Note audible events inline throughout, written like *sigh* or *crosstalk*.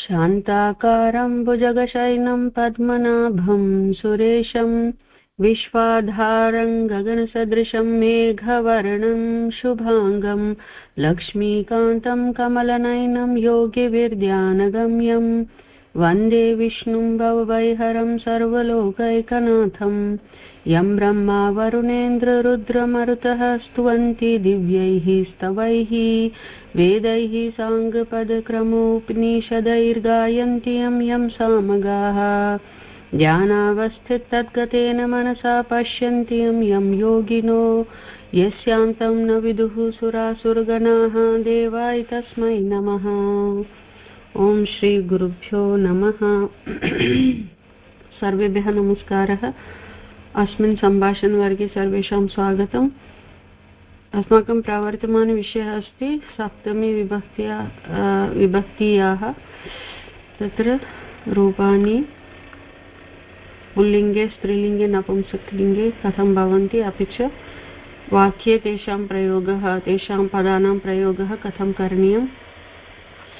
शान्ताकारं भुजगशयनं पद्मनाभं सुरेशं विश्वाधारं गगनसदृशं मेघवर्णं शुभाङ्गं लक्ष्मीकान्तं कमलनयनं योगिविर्ध्यानगम्यं वंदे विष्णुं भववैहरं सर्वलोकैकनाथं यं ब्रह्मा वरुणेन्द्ररुद्रमरुतः स्तुवन्ति दिव्यैः स्तवैः वेदैः साङ्गपदक्रमोपनिषदैर्गायन्ति यं सामगाः। ध्यानावस्थितद्गतेन मनसा पश्यन्ति यं यं योगिनो। यस्यान्तं न विदुः सुरासुरगणाः, देवाय तस्मै नमः। ॐ श्रीगुरुभ्यो नमः। सर्वेभ्यः नमस्कारः। अस्मिन् सम्भाषणवर्गे सर्वेषां स्वागतम्। अस्माकं प्रवर्तमानविषयः अस्ति सप्तमी विभक्त्या विभक्तीयाः। तत्र रूपाणि पुल्लिङ्गे, स्त्रीलिङ्गे, नपुंसकलिङ्गे कथं भवन्ति, अपि च वाक्ये तेषां प्रयोगः, तेषां पदानां प्रयोगः कथं करणीयं?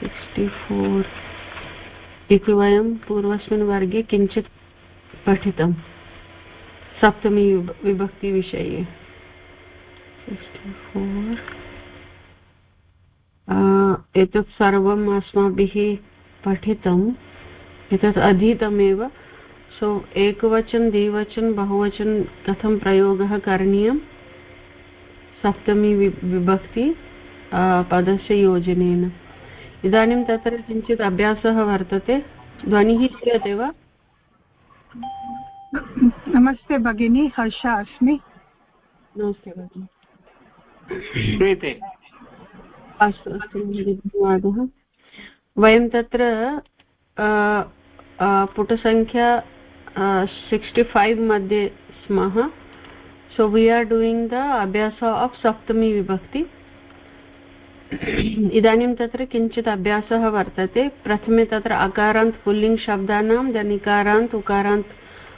सिक्स्टि फोर् इति वयं पूर्वस्मिन् वर्गे किञ्चित् पठितं। सप्तमी विभक्तिविषये एतत् सर्वम् अस्माभिः पठितम्। एतत् अधीतमेव। सो एकवचन द्विवचन बहुवचन कथं प्रयोगः करणीयं सप्तमी विभक्ति पदस्य योजनेन। इदानीं तत्र किञ्चित् अभ्यासः वर्तते। ध्वनिः श्रूयते वा? नमस्ते भगिनी हर्षा अस्मि। नमस्ते भगिनी। श्रूयते। अस्तु अस्तु, धन्यवादः। वयं तत्र पुटसङ्ख्या सिक्स्टि फैव् मध्ये स्मः। So we are doing the अभ्यास आफ् सप्तमी विभक्ति इदानीं तत्र किञ्चित् अभ्यासः वर्तते। प्रथमे तत्र अकारान्त् पुल्लिङ्ग् शब्दानां देन् उकारान्त्,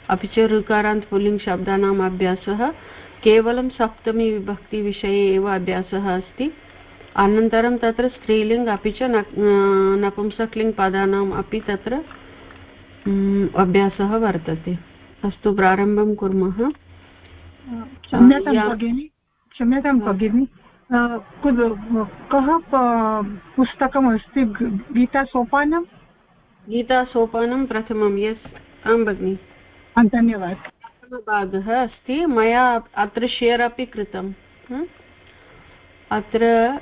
अपि च ऋकारान्त् पुल्लिङ्ग् शब्दानाम् अभ्यासः। केवलं सप्तमी विभक्तिविषये एव अभ्यासः अस्ति। अनन्तरं तत्र स्त्रीलिङ्ग् अपि च नपुंसकलिङ्ग् पदानाम् अपि तत्र अभ्यासः वर्तते। अस्तु प्रारम्भं कुर्मः। क्षम्यतां भगिनि क्षम्यतां भगिनि। कः पुस्तकमस्ति? गीतासोपानं? गीतासोपानं प्रथमं यस्। आं भगिनि। धन्यवादः। भागः अस्ति। मया अत्र शेर् अपि कृतम् अत्र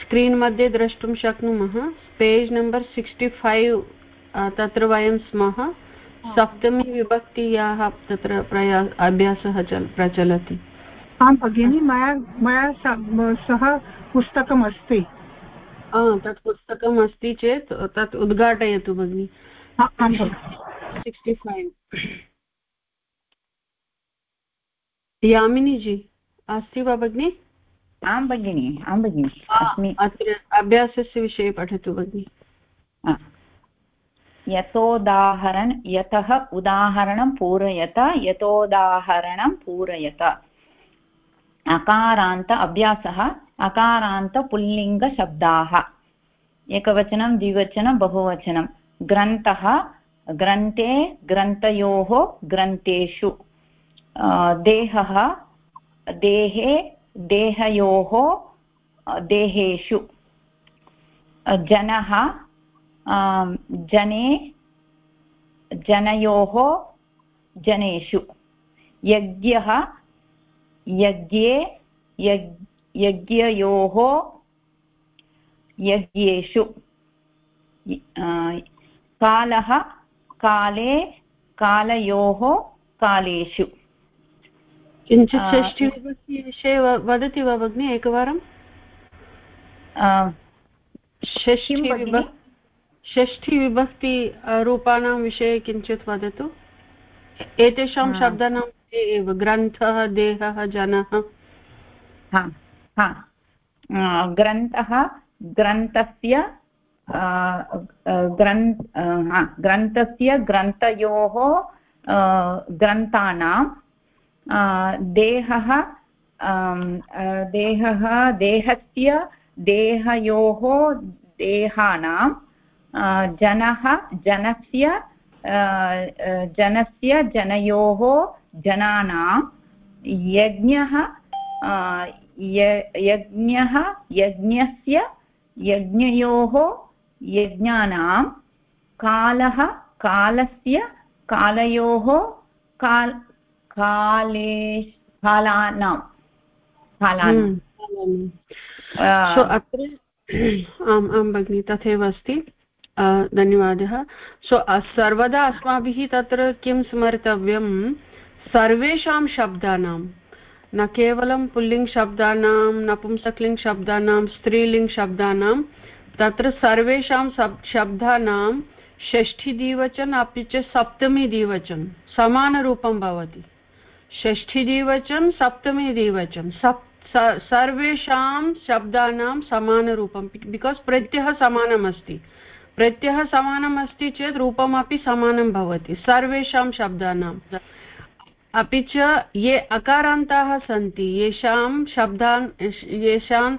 स्क्रीन् मध्ये द्रष्टुं शक्नुमः। पेज् नम्बर् सिक्स्टि फैव् तत्र वयं स्मः। सप्तमी विभक्त्याः तत्र प्रया अभ्यासः चल प्रचलति। आं भगिनि मया मया सः पुस्तकमस्ति। तत् पुस्तकम् अस्ति चेत् तत् उद्घाटयतु भगिनि। सिक्स्टि फैव् यामिनीजी अस्ति वा भगिनि आं भगिनि आं भगिनि अस्मि। अत्र अभ्यासस्य विषये पठतु भगिनि। यतोदाहरण यतः उदाहरणं पूरयत यतोदाहरणं पूरयत। अकारान्त अभ्यासः अकारान्तपुल्लिङ्गशब्दाः एकवचनं द्विवचनं बहुवचनं। ग्रन्थः ग्रन्थे ग्रन्थयोः ग्रन्थेषु। देहः देहे देहयोः देहेषु जनः जने जनयोः जनेषु यज्ञः यज्ञे यज्ञयोः यज्ञेषु कालः काले कालयोः कालेषु किञ्चित् षष्ठीविभक्तिविषये वदति वा भगिनि एकवारं? षष्ठीविभक्ति षष्ठीविभक्ति रूपाणां विषये किञ्चित् वदतु। एतेषां शब्दानां एव ग्रन्थः देहः जनः। ग्रन्थः ग्रन्थस्य ग्रन् ग्रन्थस्य ग्रन्थयोः ग्रन्थानां देहः देहः, देहस्य, देहयोः, देहानां जनः, जनस्य जनस्य, जनयोः, जनानां, यज्ञः यज्ञः, यज्ञस्य, यज्ञयोः, यज्ञानां, कालः, कालस्य, कालयोः, काल काले कालानां कालानां। हम्म। अत्र आम् आं भगिनि तथैव अस्ति। धन्यवादः। सो सर्वदा अस्माभिः तत्र किं स्मर्तव्यं? सर्वेषां शब्दानां। न केवलं पुल्लिङ्गशब्दानां नपुंसकलिङ्गशब्दानां स्त्रीलिङ्गशब्दानां तत्र सर्वेषां शब्दानां षष्ठीद्विवचन अपि च सप्तमीद्विवचन समानरूपं भवति। षष्ठीद्विवचन सप्तमीद्विवचन सप् सर्वेषां शब्दानां समानरूपं बिकास् प्रत्ययः समानमस्ति। प्रत्ययः समानम् अस्ति चेत् रूपमपि समानं भवति, सर्वेषां शब्दानां। अपि च ये अकारान्ताः सन्ति, येषां शब्दान् येषां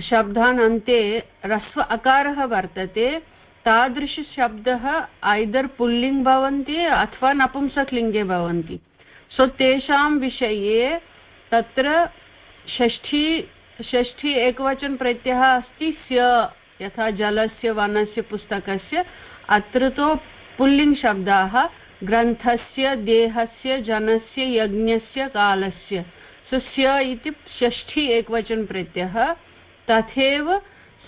शब्दान् अन्ते ह्रस्व अकारः वर्तते, तादृशशब्दः ऐदर् पुल्लिङ्ग् भवन्ति अथवा नपुंसकलिङ्गे भवन्ति। सो तेषां विषये तत्र षष्ठी षष्ठी एकवचनप्रत्ययः अस्ति स्य, यथा जलस्य, वनस्य, पुस्तकस्य। अत्र तु पुल्लिङ्गशब्दाः ग्रन्थस्य, देहस्य, जनस्य, यज्ञस्य, कालस्य। सो स्य इति षष्ठी एकवचनप्रत्ययः। तथैव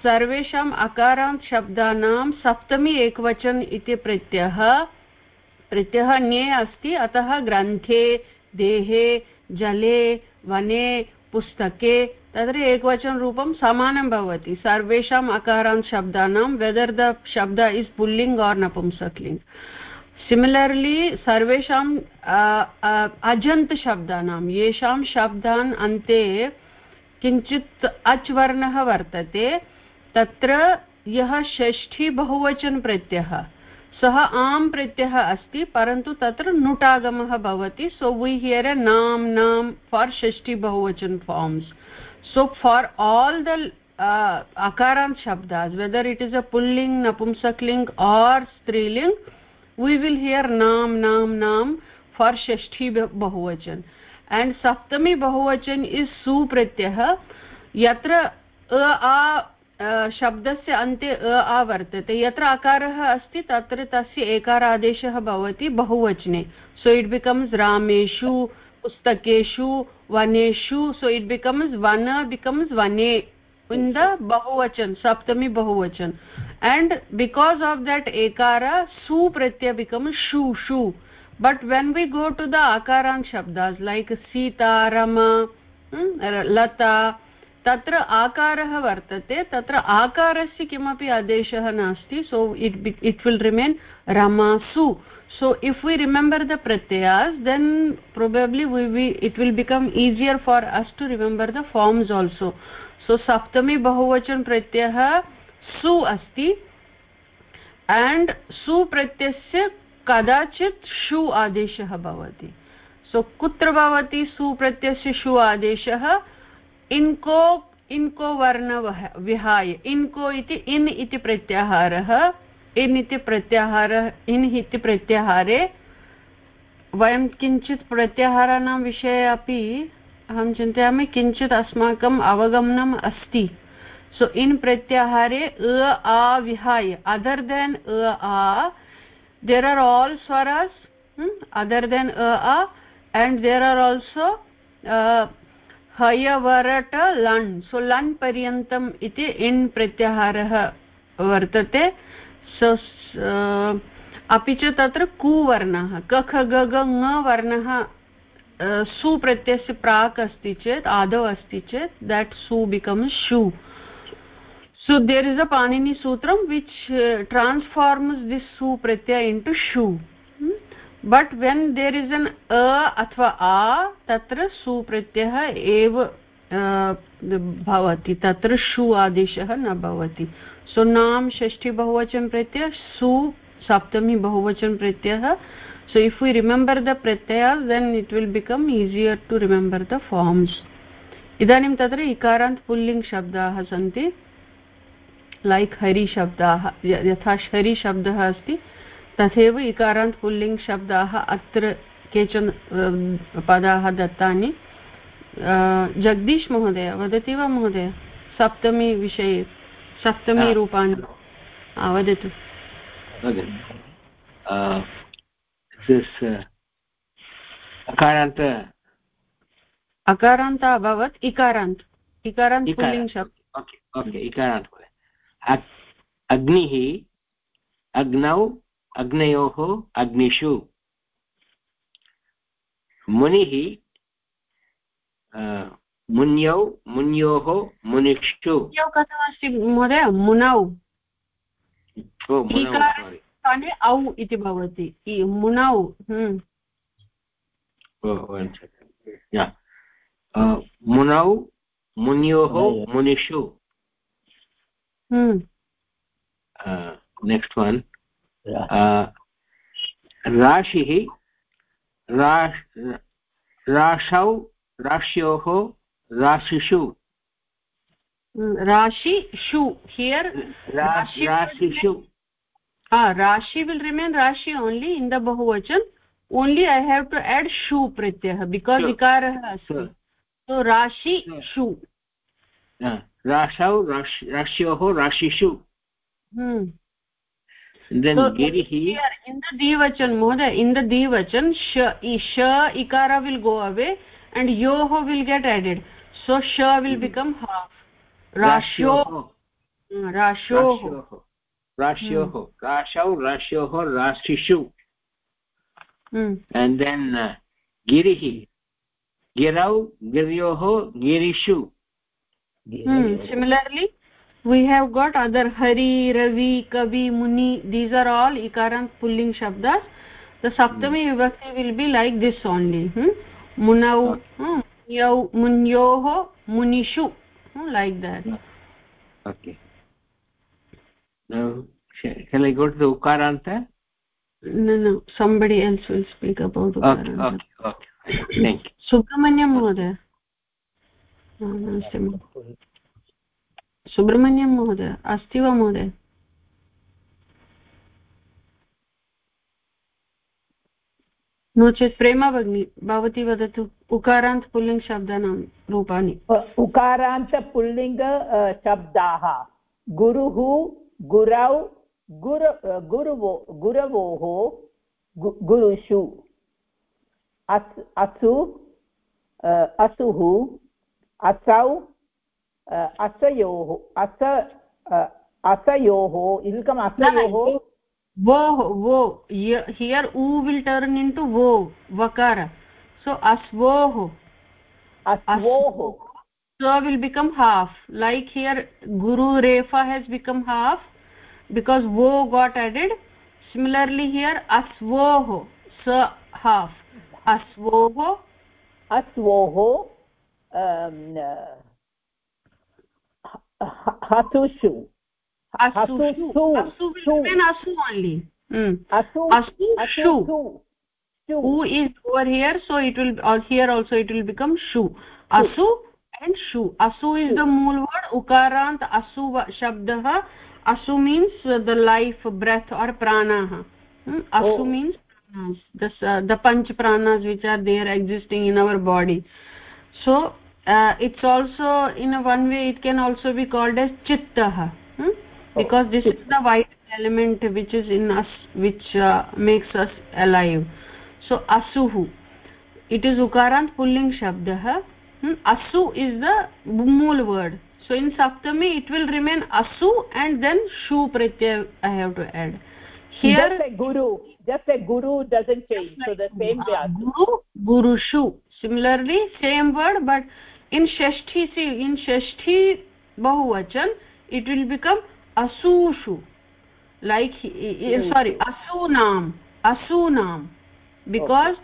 सर्वेषाम् अकारान्त् शब्दानां सप्तमी एकवचन इति प्रत्ययः। प्रत्ययः ञे अस्ति, अतः ग्रन्थे, देहे, जले, वने, पुस्तके तत्र एकवचनरूपं समानं भवति। सर्वेषाम् अकारान्त् शब्दानां वेदर् द शब्द इस् पुल्लिङ्ग् आर् नपुंसक्लिङ्ग् सिमिलर्लि सर्वेषां अजन्तशब्दानां येषां शब्दान् अन्ते किञ्चित् अच् वर्णः वर्तते, तत्र यः षष्ठी बहुवचनप्रत्ययः सः आम् प्रत्ययः अस्ति, परन्तु तत्र नुटागमः भवति। सो वी हियर् अ नाम् नाम् फार् षष्ठी बहुवचन forms so for all the अकारान् शब्दास् वेदर् इट् इस् अ पुल्लिङ्ग्, नपुंसक्लिङ्ग् आर् स्त्रीलिङ्ग् वी विल् हियर् नाम् नाम् नाम् फार् षष्ठी बहुवचन. एण्ड् सप्तमी बहुवचन इस् सुप्रत्ययः। यत्र अ, आ शब्दस्य अन्ते अ आ वर्तते यत्र अकारः अस्ति, तत्र तस्य एकार भवति बहुवचने। सो इट् बिकम्स् रामेषु, पुस्तकेषु, वनेषु सो इट् बिकम्स् वन बिकम्स् वने इन् द बहुवचन, सप्तमी बहुवचन। एण्ड् बिकास् आफ् देट् एकार, सु प्रत्यय बिकम्स् शु शु। But when we go to the आकारान् शब्दास् लैक् सीता, रम हम्म, लता तत्र आकारः वर्तते, तत्र आकारस्य किमपि आदेशः नास्ति so it it will remain रमासु so if we remember the प्रत्ययास् then probably we it will become easier for us to remember the forms also so सप्तमी बहुवचन प्रत्ययः सु अस्ति एण्ड् सु प्रत्ययस्य कदाचित् शु आदेशः भवति सो कुत्र भवति सु प्रत्ययस्य शु आदेशः इन्को इन्को वर्ण विहाय इन्को इति इन् इति प्रत्याहारः इन् इति प्रत्याहारः इन् इति प्रत्याहारे वयं किञ्चित् प्रत्याहाराणां विषये अपि अहं चिन्तयामि किञ्चित् अस्माकम् अवगमनम् अस्ति। सो so, इन् प्रत्याहारे अ आ विहाय अदर् देन् अ आ देर् आर् आल् स्वरस् अदर् देन् अ आ एण्ड् देर् आर् आल्सो हयवरट लण् सो लण् पर्यन्तम् इति इन् प्रत्याहारः वर्तते सो अपि च तत्र कुवर्णः कख ग ग ङ वर्णः सुप्रत्ययस्य प्राक् अस्ति चेत् आदौ अस्ति चेत् देट् सु बिकम्स् शु so there is a panini sutram which uh, transforms this su pratyaya into shu? But when there is an अ अथवा आ, तत्र सु प्रत्ययः एव भवति। तत्र शु आदेशः न भवति। सो नाम, षष्ठी बहुवचन प्रत्यय, सु, सप्तमी बहुवचन प्रत्ययः। So, if we remember the pratyayas then it will become easier to remember the forms. इदानीं तत्र इकारान्त् पुल्लिङ्ग् शब्दाः सन्ति। लैक् हरिशब्दाः यथा शरीशब्दः अस्ति। तथैव इकारान्त् पुल्लिङ्ग् शब्दाः अत्र केचन पदाः दत्तानि। जगदीश् महोदय वदति वा महोदय? सप्तमी विषये सप्तमी रूपाणि वदतु। अकारान्त। अकारान्त अभवत् इकारान्त्। इकारान्त् पुल्लिङ्ग् शब्द इकारान्त् अग्निः अग्नौ अग्नयोः अग्निषु। मुनिः मुन्यौ मुन्योः मुनिक्षु। कथमस्ति महोदय? मुनौ। स्थाने औ इति भवति। मुनौ हम्म। मुनौ मुन्योः मुनिषु नेक्स्ट् वन् राशिः राशौ राश्योः राशिषु राशिषु हियर् राशिषु राशि विल् रिमेन् राशि ओन्लि इन् द बहुवचन only I have to add शू प्रत्ययः बिकास् विकारः अस्ति सो राशि शू राशौ राश्योः राशिषु then so, girihi in the divachan mohoday in the divachan sh isha ikara will go away and yoho will get added so sha will hmm. become half rashyo rashyo राश्योः राशौ राश्योः राशिषु and then uh, गिरिः गिरौ गिर्योः गिरिषु hmm. similarly we have got other hari ravi kavi muni these are all ikarant pulling shabdas the saptami hmm. vibhakti will be like this only hmm? munau hmm? yau munyoh munishu hmm? like that okay now shall i go to the ukaranta no no somebody else will speak about ukaranta okay okay, okay. thank you subramanyam mohoday Subrahmanyam महोदय, अस्ति वा महोदय? No चेत् प्रेमा भगिनी, भवती वदतु, उकारान्त pulling रूपाणि। उकारान्त पुल्लिङ्ग गुरुः, गुरौ, गुर गुरुवो, गुरवोः गुरुषु। अस्, असु असुः, असौ असयोः अस असयोः इल्कम् असयोः वो वो हियर् ऊ विल् टर्न् इन् टु वो वकार सो अस्वोः अस्वोः so will become half like here guru refa has become half because wo got added similarly here asvoho sa half asvoho asvoho um, hatushu asu asu will remain asu only mm. asu asu shu who is over here so it will or here also it will become shu asu and shu asu is the mool word ukarant asu shabdah asu means the life breath or prana hmm? asu oh. means pranas the uh, the panch pranas which are there existing in our body so uh, it's also in a one way it can also be called as chittah hmm? because this is the white element which is in us which uh, makes us alive so asuhu it is ukarant pulling shabdah hmm? asu is the mool word so in saptami it will remain asu and then shu pratyay i have to add here just a guru just a guru doesn't change so the same way guru guru shu similarly same word but in shashti see in shashti bahuvachan it will become asushu like sorry asunam asunam because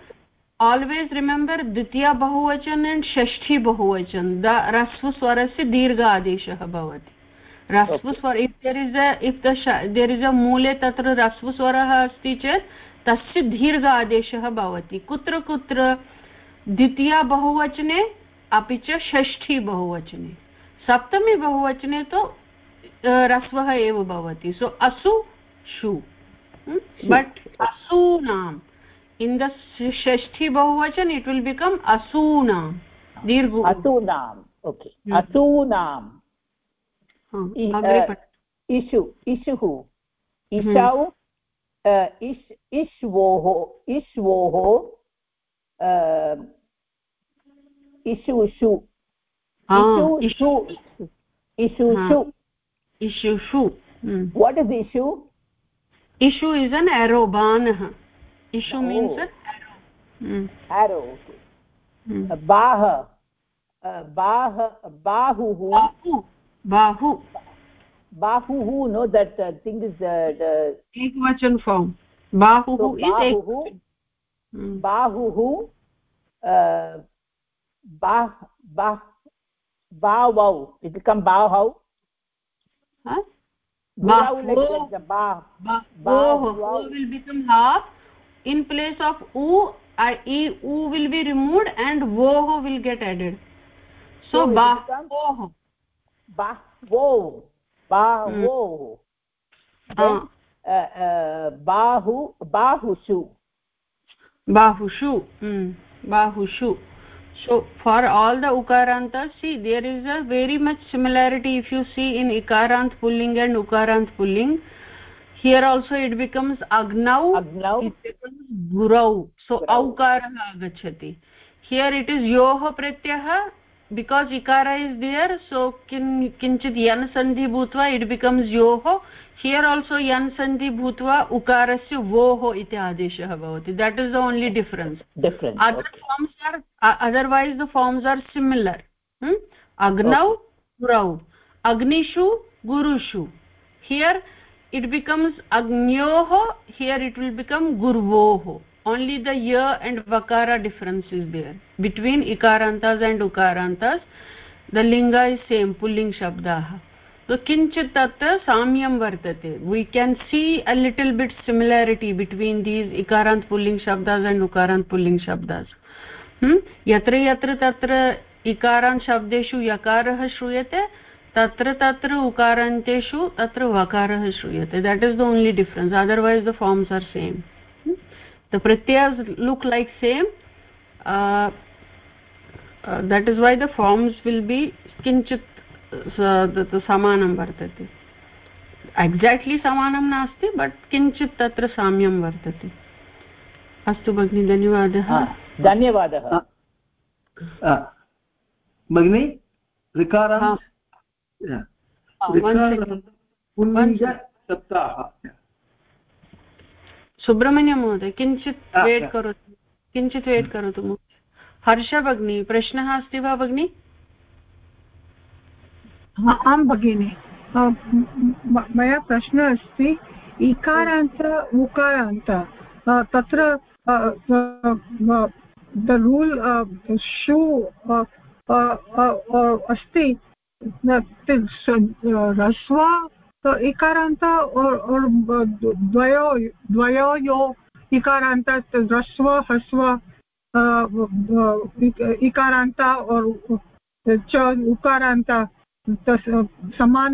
always remember ditya bahuvachan and shashti bahuvachan the rasva swarasya dirgha adeshah bhavati rasvaswar if there is a if the there is a mule tatra rasvaswarah asti chet तस्य दीर्घ आदेशः भवति कुत्र कुत्र द्वितीया बहुवचने अपि च षष्ठी बहुवचने। सप्तमी बहुवचने तु ह्रस्वः एव भवति। सो असु शु। बट् असूनाम् इन् द षष्ठी बहुवचन इट् विल् बिकम् असूनां दीर्घ। असूनाम् ओके असूनाम् इषु इषुः। इषौ इष् इष्वोः इष्वोः इषुषु इषुषु इषुषु इषुषु what is issue issue is an arrow banah issue oh. means an arrow mm. arrow okay mm. bah bah bahuhu bahu bahu bahuhu no uh, uh, hmm. uh, bah bah bawau it will come bawau huh Bahu, like the ba, ba, ba, will become half in place of u I, e, u will be removed and voh will get added so, so ba voh ba voh बाहोः बाहु बाहुषु bahushu mm. bahushu so for all the ukarantas see there is a very much similarity if you see in ikarant pulling and ukarant pulling here also it becomes agnau agnau it becomes gurau so aukarah agachati here it is yoh pratyah because ikara is there so kin kinchit yan sandhi bhutva it becomes yoh here also यन् सन्धि भूत्वा उकारस्य वोः इति आदेशः भवति that is the only difference other forms are otherwise the forms are similar अग्नौ गुरौ अग्निषु गुरुषु हियर् इट् बिकम्स् अग्न्योः हियर् इट् विल् बिकम् गुर्वोः ओन्ली द य एण्ड् वकार डिफ़रेन्स् इस् बियर् बिट्वीन् इकारान्तास् एण्ड् उकारान्तास् द लिङ्ग इस् सेम् पुल्लिङ्ग् शब्दाः so kinchit tatra samyam vartate we can see a little bit similarity between these ikarant pulling shabdas and ukarant pulling shabdas hmm yatra yatra tatra इकारान् शब्देषु यकारः श्रूयते तत्र तत्र उकारान्तेषु तत्र वकारः श्रूयते that is the only difference otherwise the forms are same the pratyas look like same uh, uh, that is why the forms will be kinchit samanam vartate exactly समानं नास्ति बट् किञ्चित् तत्र साम्यं वर्तते। अस्तु भगिनि धन्यवादः। धन्यवादः। भगिनि सुब्रह्मण्यं महोदय किञ्चित् वेट् करोतु। किञ्चित् वेट् करोतु। हर्ष भगिनी प्रश्नः अस्ति वा भगिनि? आं भगिनि. मया प्रश्नः अस्ति, इकारान्त, उकारान्त. तत्र द रूल् शू अस्ति. ह्रस्व तो इकारान्त द्वयो द्वयोयो इकारान्त ह्रस्व ह्रस्व इकारान्त, और च, उकारान्त. समान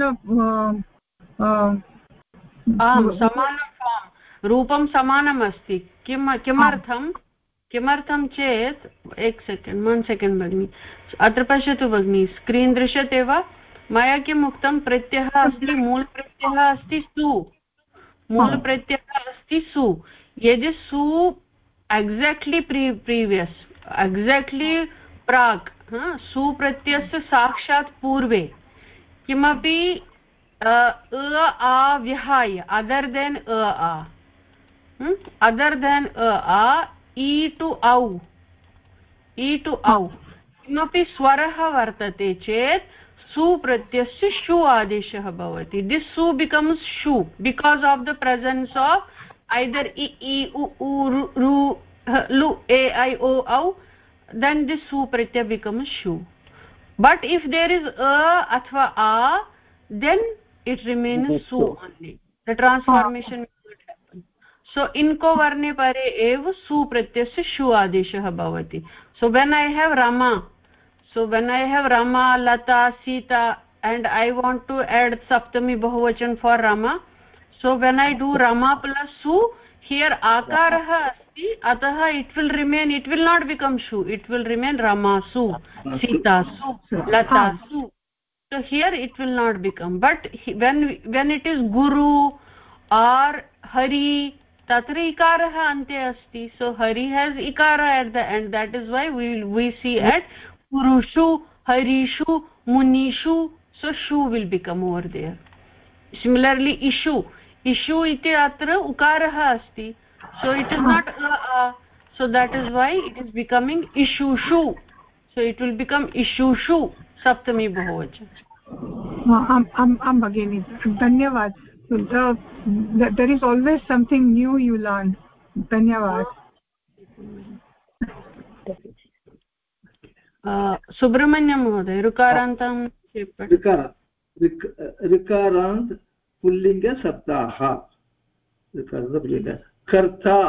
समान रूपं समानम् अस्ति किं किमर्थं किमर्थं चेत् एक सेकेण्ड् वन् सेकेण्ड् भगिनि. अत्र पश्यतु भगिनि. स्क्रीन् दृश्यते वा? मया किम् उक्तं? प्रत्ययः अस्ति मूलप्रत्ययः अस्ति सु. मूलप्रत्ययः अस्ति सु. यदि सु एक्साक्ट्लि प्री प्रीवियस् एक्साक्ट्लि प्राक् सुप्रत्ययस्य साक्षात् पूर्वे किमपि, अ आ विहाय अदर् देन् अ, आ। अदर् देन् अ, आ इ टु औ। इ टु औ। किमपि स्वरः वर्तते चेत् सु प्रत्ययस्य शु आदेशः भवति। दिस् सु बिकम्स् शु because of the presence of either इ उ उ lu a i o au then this su pratyaya becomes shu but if there is a athva a then it remains su only the transformation will not happen so inko varne pare ev su pratyasya shu adeshah bhavati so when i have rama so when i have rama lata sita and i want to add saptami bahuvachan for rama so when i do rama plus su here akarah अस्ति अतः it will remain it will not become शु it will remain रमासु सीतासु लतासु so here it will not become but when when it is गुरु आर् हरि तत्र इकारः अन्ते अस्ति सो हरि has इकार at the end that is why we see at पुरुषु हरिषु मुनिषु सो शु will become over there similarly इषु इषु इति अत्र उकारः अस्ति so it is not a, a so that is why it is becoming ishu shu so it will become ishu shu saptami bahuvachan am am am bagini dhanyawad there is always something new you learn dhanyawad Subrahmanyam महोदय ऋकारान्तं ऋकारान्त् पुल्लिङ्गशब्दाः पुल्लिङ्ग कर्ता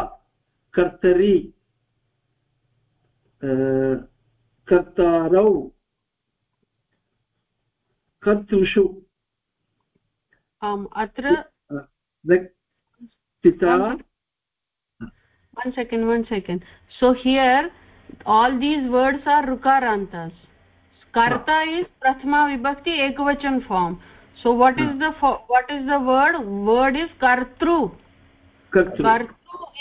कर्तरी कर्तारौ कर्तृषु। अत्र पिता। Second one second so here all these words are रुकारान्तस् कर्ता is प्रथमा विभक्ति एकवचन form so what is that is the word word is कर्तृ कर्तृ।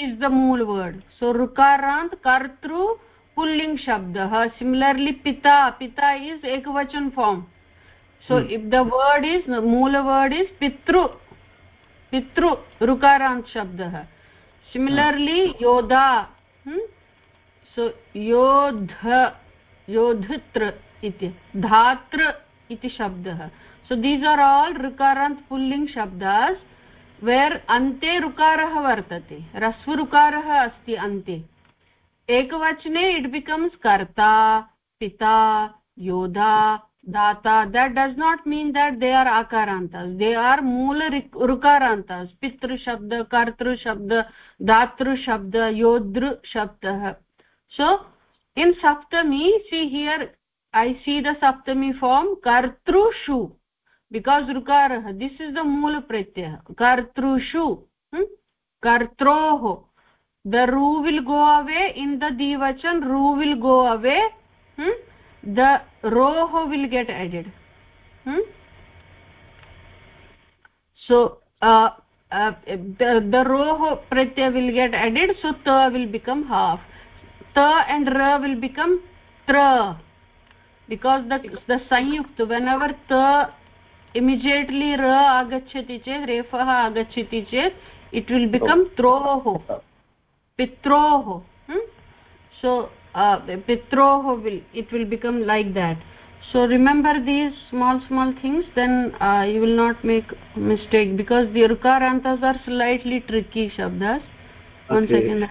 इस् द मूल वर्ड सो ऋकारांत कर्तृ पुल्लिङ्ग् शब्द सिमिलर्लि पिता पिता इज़ एक वचन form so if the word is मूल वर्ड इज़ पितृ पितृ ऋकारान्त् शब्दः सिमिलर्लि hmm. योधा सो हम्म, योध योधत्र इति धातृ इति शब्दः सो दीस् आर् आल् ऋकारान्त् पुल्लिङ्ग् शब्दास् वेर् अन्ते ऋकारः वर्तते ह्रस्वऋकारः अस्ति अन्ते। एकवचने इट् बिकम्स् कर्ता, पिता योधा दाता। That does not mean that they are आकारान्ता they are मूल ऋकारान्ता पितृशब्द कर्तृशब्द दातृशब्द योद्र शब्दः so in Saptami see here I see the Saptami form कर्तृषु। Because rukarah this is the mool pratyaya kartrushu hmm? the ru will go away in the divachan ru will go away hmm? the roh will get added hmm? so uh, uh, the, the roh pratyaya will get added so ta will become half ta and ra will become tra because the the sanyukt whenever ta immediately ra agachyati chet refah agachyati chet it will become troh pitroh hmm? so uh, pitroh will it will become like that so remember these small small things then uh, you will not make mistake because the rukarantas are slightly tricky shabdas okay. one second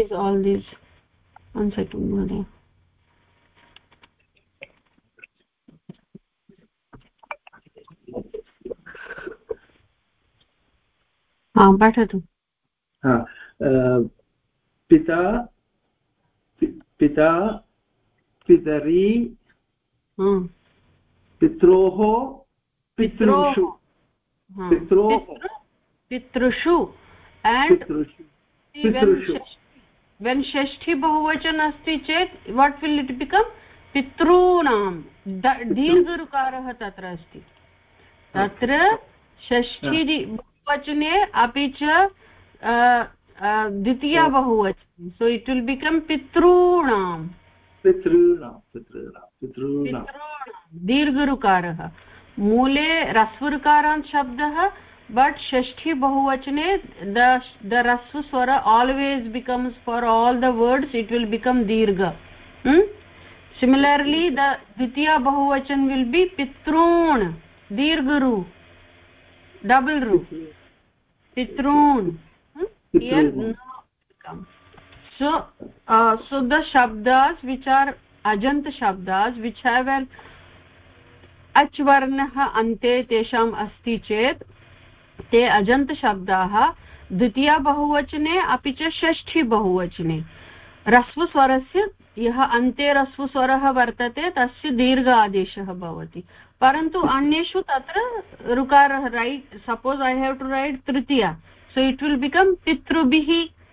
is all these one second महोदय आं पठतु पिता पिता पितरी पित्रोः पितृषु. पित्रोः पितृषु पितृषु. When षष्ठी बहुवचन अस्ति चेत् what will it become पितॄणां. दीर्घऋकारः तत्र अस्ति. तत्र षष्ठी बहुवचने अपि च द्वितीया बहुवचने सो इट् विल् बिकम् पितॄणां। दीर्घरुकारः। मूले ह्रस्वरुकारान् शब्दः बट् षष्ठी बहुवचने द ह्रस्व स्वर always becomes for all the words it will become दीर्घ। hmm? सिमिलर्ली द द्वितीया बहुवचन विल् बि पितॄण् दीर्घरु double ru pitrun here no come so uh, so the shabdas which are ajant shabdas which have an अच् वर्णः अन्ते तेषाम् अस्ति चेत् ते अजन्तशब्दाः द्वितीया बहुवचने अपि च षष्ठी बहुवचने रस्वस्वरस्य यः अन्ते रस्वस्वरः वर्तते तस्य दीर्घ आदेशः भवति परन्तु अन्येषु तत्र ऋकारः right suppose I have to write Tritiya so it will become पितृभिः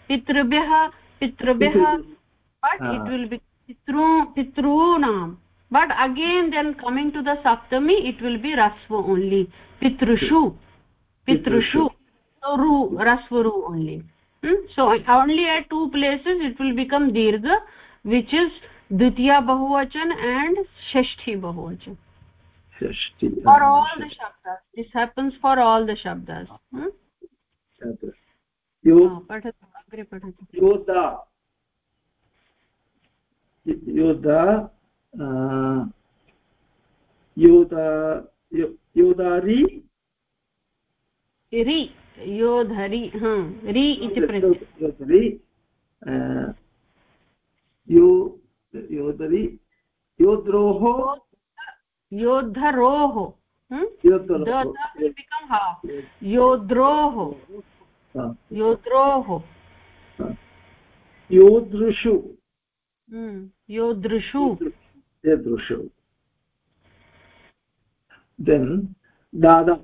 पितृभ्यः पितृभ्यः बट् इट् विल् बि पितृ पितॄणां. But again then coming to the Saptami it will be रस्व ओन्लि पितृषु पितृषु रु रस्वरु only so only at two places it will become दीर्घ विच् इस् द्वितीया बहुवचन एण्ड् षष्ठी बहुवचन षष्टि for all the shabdas. This happens for all the shabdas? यो पठतु अग्रे पठतु योद्धा योद्धा योदा योदारि रि योधरि रि इति प्रत्यय योदरि यो योदरि योद्रोः योद्धरोः। योद्रोः। योद्रोः। योद्रोः योदृशु योदृशु यदृशु then dada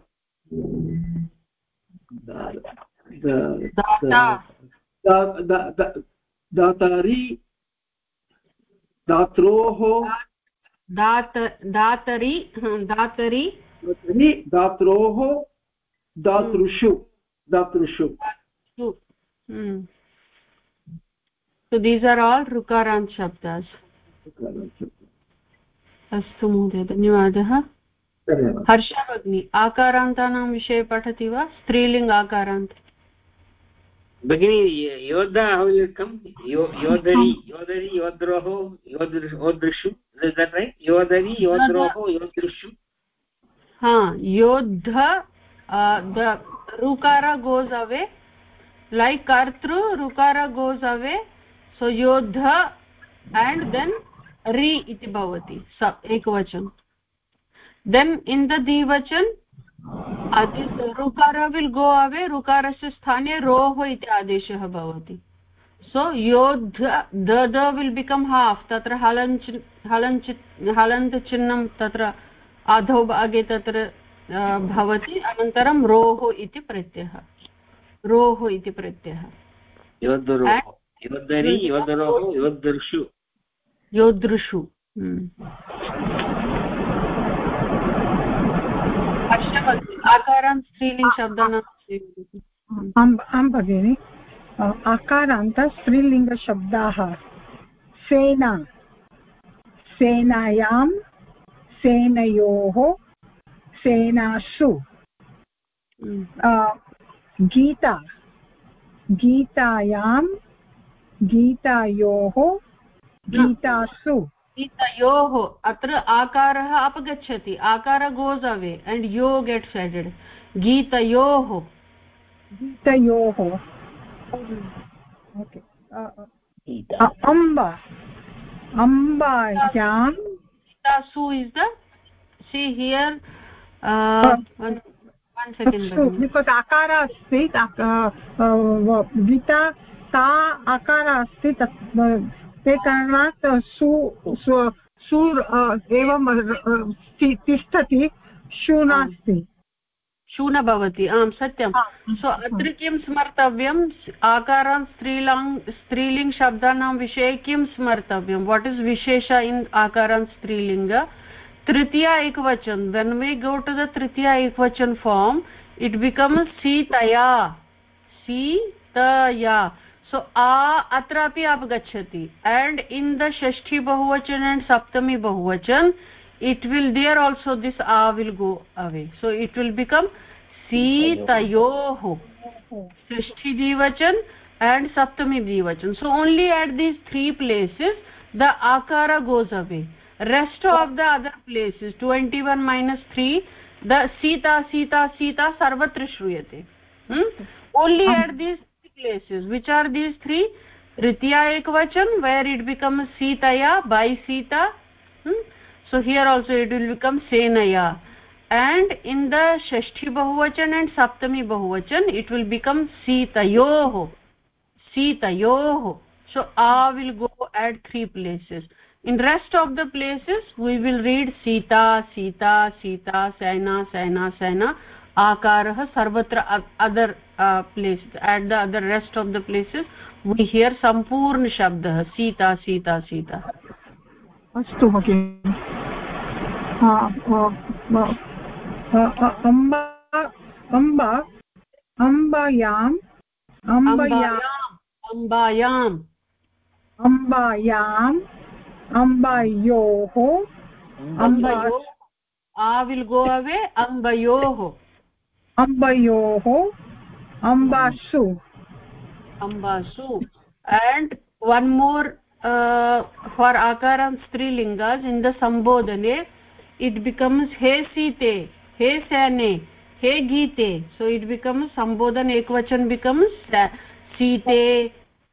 दातारि। दात्रोः। दात दातरि दातरि। दात्रोः दातृषु दातृषु। so these are all rukarant shabdas अस्तु महोदय धन्यवादः। हर्ष भगिनी आकारान्तानां विषये पठति वा? स्त्रीलिङ्ग आकारान्त भगिनी योद्धा आवलिकं योधरी योधरी योद्रोः योदृशु योधरी योद्रोः योदृशु हा, योद्ध रुकार गोस् अवे लैक् कर्तृ, रुकार गोस् अवे सो योद्ध एण्ड् देन् री इति भवति, स देन् इन् रुकार विल् गो अवे रुकारस्य स्थाने रोः इति आदेशः भवति। सो यो ध द विल् बिकम् हाफ् तत्र हलञ्च हलञ्च हलन्तचिह्नं तत्र अधो भागे तत्र भवति अनन्तरं रोः इति प्रत्ययः। रोः इति प्रत्ययः। योद्धृषु। योद्धृषु। हम्म। आकारान् स्त्रीलिङ्ग् शब्दानां आं भगिनि आकारान्त स्त्रीलिङ्गशब्दाः सेना सेनायां सेनयोः सेनासु। गीता गीतायां गीतायोः गीतासु। गीतयोः अत्र आकारः अपगच्छति आकार गोस् अवे एण्ड् यो गेट्स् एडेड् गीतयोः। गीतयोः। अम्ब। अम्बायां गीतासु is the see here because आकार अस्ति गीता ता आकार अस्ति तत् ते कारणात् सु सु एवं तिष्ठति शु नास्ति। शु न भवति आं सत्यं। सो अत्र किं स्मर्तव्यम् आकारान् स्त्रीलाङ् स्त्रीलिङ्ग् शब्दानां विषये किं स्मर्तव्यं? वाट् इस् विशेष इन् आकारान् स्त्रीलिङ्ग? tritiya ekvachan when we go to the tritiya ekvachan form it becomes sitaya sitaya so आ अत्रापि अवगच्छति। एण्ड् इन् द षष्ठी बहुवचन एण्ड् सप्तमी बहुवचन it will there also this uh will go away so it will become सीतयोः। षष्ठी द्विवचन and सप्तमी द्विवचन। So only at these three places the आकार goes away rest of the other places twenty one minus three the Sita Sita Sita सर्वत्र श्रूयते। Only at these places. Which are these three? Tritiya ekvachan where it becomes sitaya by sita. Hmm? so here also it will become senaya. And in the shashti bahuvachan and saptami bahuvachan it will become sitayoh sitayoh so a will go at three places. In rest of the places we will read sita sita sita saina saina saina आकारः सर्वत्र other place at the other rest of the places we here सम्पूर्णशब्दः Sita Sita Sita. अस्तु अम्बायाम् अम्बायाम्। अम्बायोः अम्बयो आ will go away अम्बयोः। अम्बयोः अम्बासु अम्बासु एंड वन मोर फॉर आकार स्त्रीलिंग इन द संबोधने इट बिकम्स हे सीते हे सैने हे गीते सो इट् बिकम्स् सम्बोधन एकवचन बिकम्स् सीते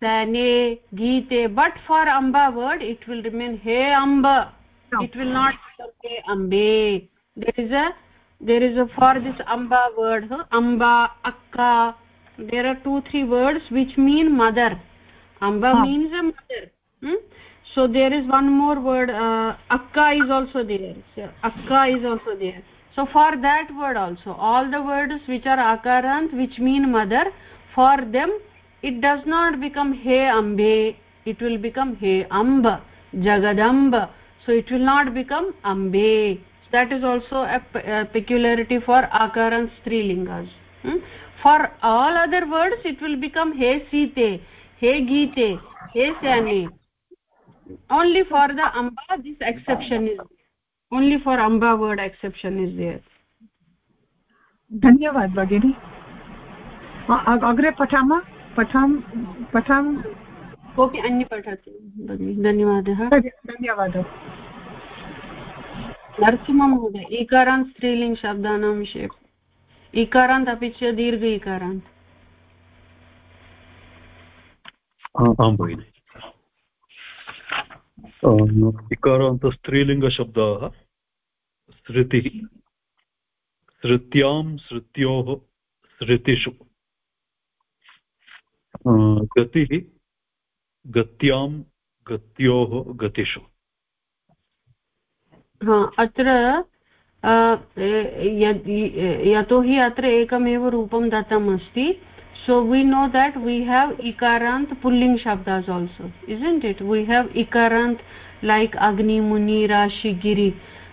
सेने गीते बट फॉर अम्बा वर्ड इट विल रिमेन हे अम्ब इट विल नॉट बिकम् हे Ambe that is a there is a for this amba word huh? amba akka. There are two three words which mean mother. Amba means a mother hmm? so there is one more word uh, akka is also there. So, akka is also there. So for that word also all the words which are akarant which mean mother for them it does not become he ambe. It will become he amba jagadamba. So it will not become ambe that is also a, a peculiarity for akarant strilingas hmm? for all other words it will become he site he geete he sane only for the amba this exception is only for amba word exception is there धन्यवाद भगिनि अग्रे पठामः पठां पठां कोऽपि अन्य पठतु भगिनि धन्यवादः धन्यवादः नरसिंहमहोदय इकारान् स्त्रीलिङ्ग् शब्दानां विषये इकारान्त् अपि च दीर्घ इकारान्त् आं भगिनि श्रुतिः श्रुत्यां श्रुत्योः श्रुतिषु गतिः गत्यां गत्योः गतिषु अत्र यतोहि अत्र एकमेव रूपं दत्तम् अस्ति so we know that we have इकारान्त् पुल्लिङ्ग् शब्दास् also in it we have इकारान्त् like अग्नि मुनि राशि गिरि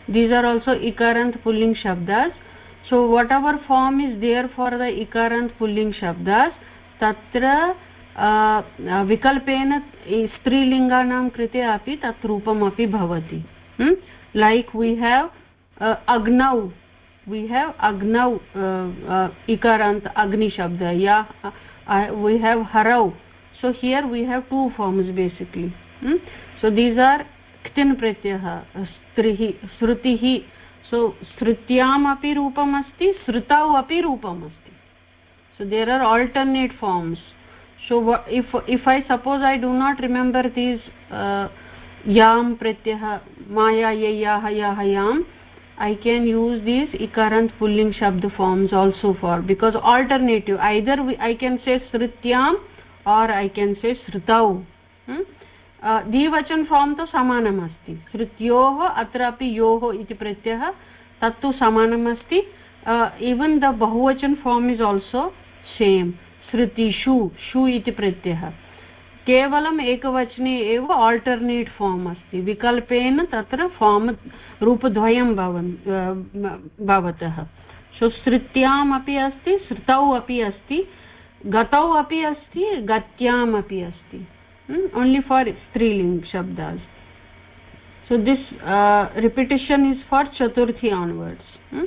दीस् आर् आल्सो इकारान्त् पुल्लिङ्ग् शब्दास् so what our form is there for the इकारान्त् पुल्लिङ्ग् शब्दास् तत्र विकल्पेन स्त्रीलिङ्गानां कृते अपि तत् रूपमपि भवति like we have uh, agnau. We have agnau uh, uh, ikarant agni shabda. Ya uh, uh, we have harau. So here we have two forms basically. Hmm? so these are ktin pratyah uh, strihi srutih so srutyam api roopam asti srutau api roopam asti. So there are alternate forms. So if if i suppose i do not remember these uh, pratyah maya yayah yah yam i can use these ikarant pulling shabd forms also for because alternative either we, i can say srityam or i can say srutau hmm? द्विवचन form तु समानम् अस्ति श्रुत्योः अत्रापि योः इति प्रत्ययः तत्तु समानम् अस्ति इवन् द बहुवचन फार्म् इस् आल्सो सेम् श्रुतिषु शु इति प्रत्ययः केवलम् एकवचने एव आल्टर्नेट् फार्म् अस्ति। विकल्पेन तत्र फार्म् रूपद्वयं भवन् भवतः सो श्रुत्याम् अपि अस्ति श्रुतौ अपि अस्ति गतौ अपि अस्ति गत्याम् अपि अस्ति। ओन्लि फार् स्त्रीलिङ्ग् शब्दास् so this uh, repetition is for chaturthi onwards hmm?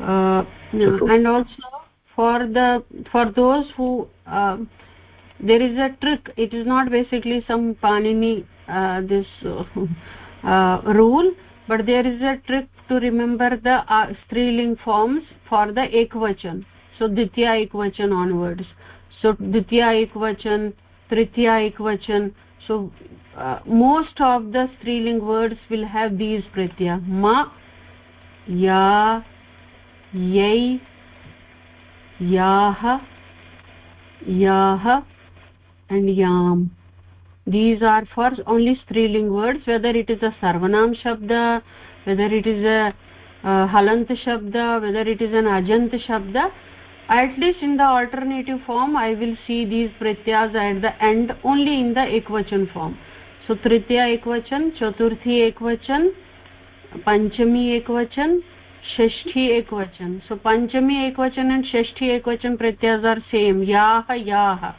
uh, and also for the for those who uh, there is a trick. It is not basically some panini uh, this *laughs* uh, rule but there is a trick to remember the uh, striling forms for the ekvachan. So ditya ekvachan onwards. So ditya ekvachan tritiya ekvachan. So uh, most of the striling words will have these pratyaya ma ya yai yah yah and yam. These are for only striling words whether it is a sarvanam shabda whether it is a uh, halant shabda whether it is an ajant shabda. At least in the alternative form i will see these pratyas at the end only in the ekvachan form. So tritiya ekvachan chaturthi ekvachan panchami ekvachan shashti ekvachan. So panchami ekvachan and shashti ekvachan pratyas are same. Yah yah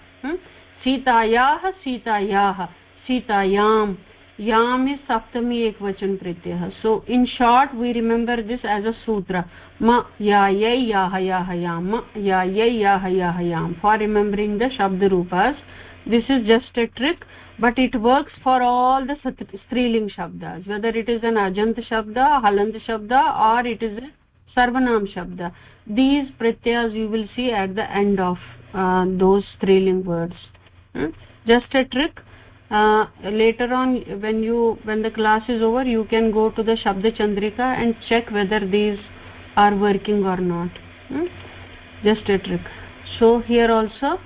hmm? सीतायाः सीतायाः सीतायाम् yam is saptami ekvachan pratyah so in short we remember this as a sutra ma ya yai yah yah yam ma ya yai yah yah yam for remembering the shabd rupas this is just a trick but it works for all the striling shabdas whether it is an ajant shabda halant shabda or it is a sarvanam shabda these pratyas you will see at the end of uh, those striling words hmm? just a trick uh, later on when you when the class is over you can go to the shabd chandrika and check whether these are working or not hmm? just a trick so here also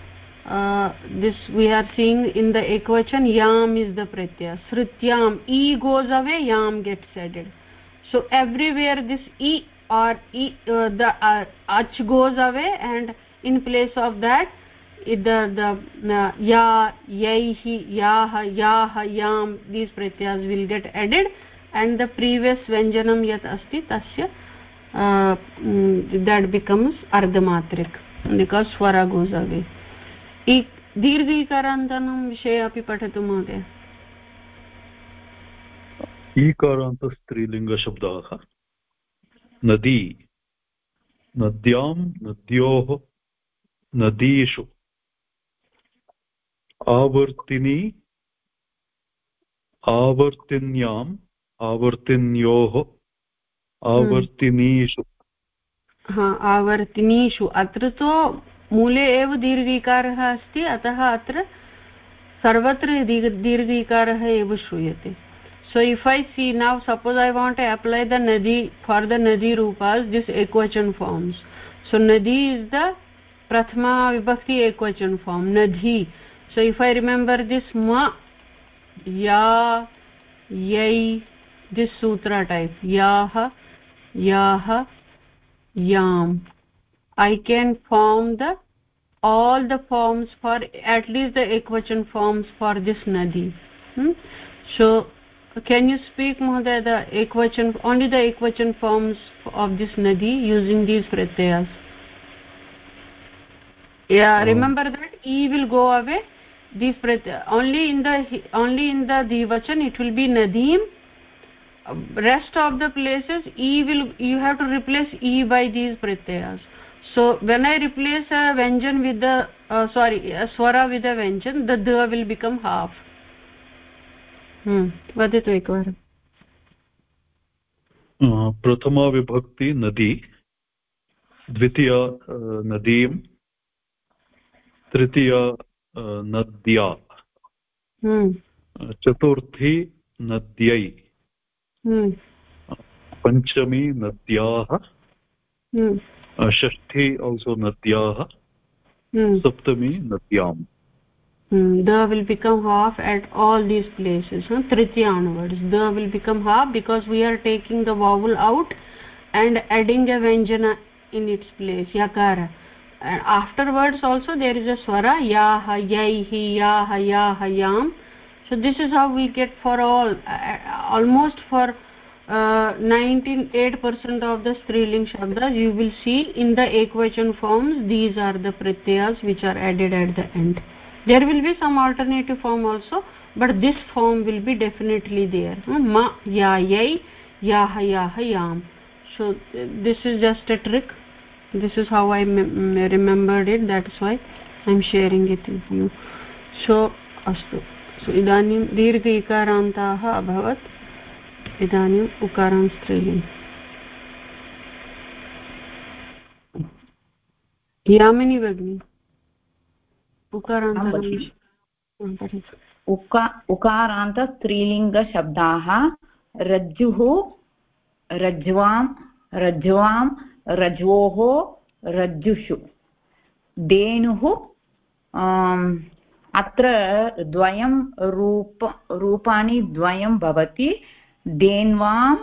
uh, this we are seeing in the ekvachan yam is the pratyaya srityam e goes away yam gets added so everywhere this e or e uh, the uh, ach goes away and in place of that याः याः याः, यां these प्रत्यास् will get added and the previous व्यञ्जनं यत् अस्ति तस्य that becomes अर्धमात्रिक् because स्वर goes away दीर्घीकारान्तनं विषये अपि पठतु महोदय। ईकारान्तस्त्रीलिङ्गशब्दाः, नदी, नद्यां, नद्योः, नदीषु। आवर्तिनी, आवर्तिन्याम्, आवर्तिन्योः, आवर्तिनीषु। आवर्तिनीषु। अत्र तु मूले एव दीर्घीकारः अस्ति, अतः अत्र सर्वत्र दीर्घीकारः एव श्रूयते। So if I see now suppose I want I apply the नदी फार् द नदी रूपास् दिस् एक्वचन् फार्म्स् सो नदी इस् द प्रथमा विभक्ति एक्वचन् फार्म् नदी so if i remember this ma ya yai this sutra type yah yah yam. I can form the all the forms for at least the equation forms for this nadi. Hmm? so can you speak mohoday the equation only the equation forms of this nadi using these pratyayas? Yeah oh. remember that? E will go away these only in the only in the dvachan it will be nadim rest of the places e will you have to replace e by these pratyayas so when i replace a vyanjan with the uh, sorry a swara with a vyanjan the da will become half hmm vadatu ekvaram प्रथमा विभक्ति नदी द्वितीया नदीं तृतीया नद्या। चतुर्थी नद्यै। पञ्चमी नद्याः। षष्ठी also नद्याः। सप्तमी नद्याम्। The will become half at all these places तृतीय onwards the will become half because we are taking the vowel out and adding a व्यञ्जन इन् इट्स् प्लेस् यकार afterwards also there is a swara yah yaihi yah yah yam. So this is how we get for all uh, almost for uh, 98% of the striling shabdas you will see in the ekvachan forms these are the pratyas which are added at the end. There will be some alternative form also but this form will be definitely there. Ma ya yai yah yah yam. So this is just a trick this is how i remembered it that's why i'm sharing it with you so astu so idanim dirgha ikarantaah abhavat idanim ukaran striling यामिनी भगिनी उकारान्तरं उका उकारान्त स्त्रीलिङ्गशब्दाः रज्जुः रज्ज्वां रज्ज्वां रज्वोः रज्जुषु। धेनुः अत्र द्वयं रूप रूपाणि द्वयं भवति। धेन्वां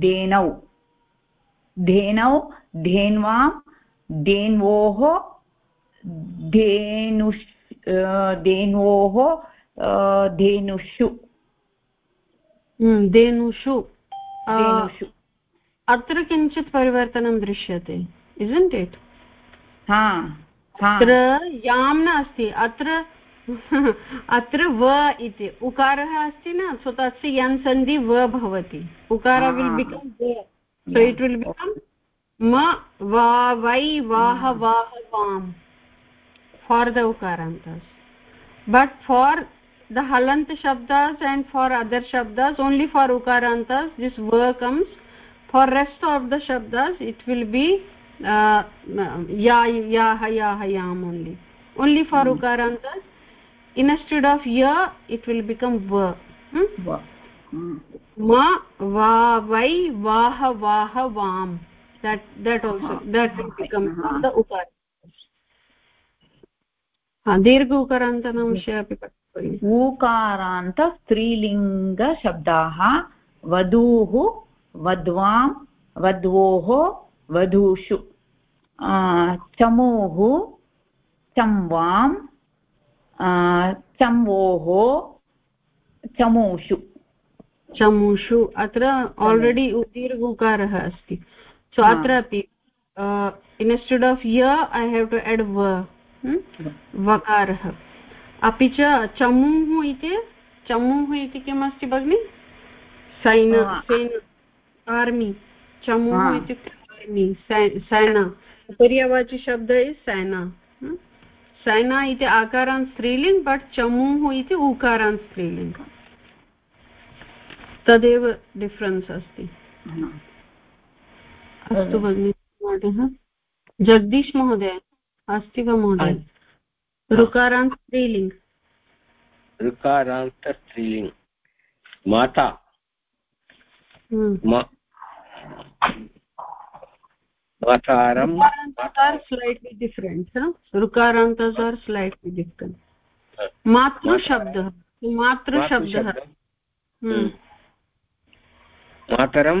धेनौ। धेनौ धेन्वां धेन्वोः धेनुष् धेन्वोः धेनुषु। धेनुषु। धेनुषु। अत्र किञ्चित् परिवर्तनं दृश्यते इजन्ट् इट् अत्र यां नास्ति अत्र *laughs* अत्र व इति उकारः अस्ति न सो तस्य यन् सन्धि व भवति। उकार will become so it will become म वा वै वाह वाह वाम् for the ukarantas but for the halant shabdas and for other shabdas only for ukarantas this va comes for rest of the shabdas it will be uh, ya yah yah yam only only for mm. ukarantas instead of ya it will become va hmm? va mm. ma va vai vah vah vam that that also that will become the ukar दीर्घ उकारान्तानां विषये अपि ऊकारान्त स्त्रीलिङ्गशब्दाः वधूः वध्वां वध्वोः वधूषु। चमोः चम्वां चम्वोः चमूषु। चमूषु अत्र आल्रेडि दीर्घ उकारः अस्ति। सो अत्रापि इन्स्टेड् आफ् य ऐ हेव् टु एड् व वकारः। अपि च चमुः इति चमुः इति किमस्ति भगिनि? San San. आर्मि चमुः इत्युक्ते आर्मि सैना पर्यावाचिशब्द इस् सैना सैना इति आकारान् स्त्रीलिङ्ग् बट् चमुः इति ऊकारान् स्त्रीलिङ्ग् तदेव डिफ्रेन्स् अस्ति। अस्तु भगिनि महोदयः जगदीश् महोदय अस्ति। वा महोदय ऋकारान्त स्त्रीलिङ्ग् ऋकारान्त स्त्रीलिङ्ग् माता mataram are slightly different huh? rukarantas are slightly different matru shabdah matru shabdah मातरं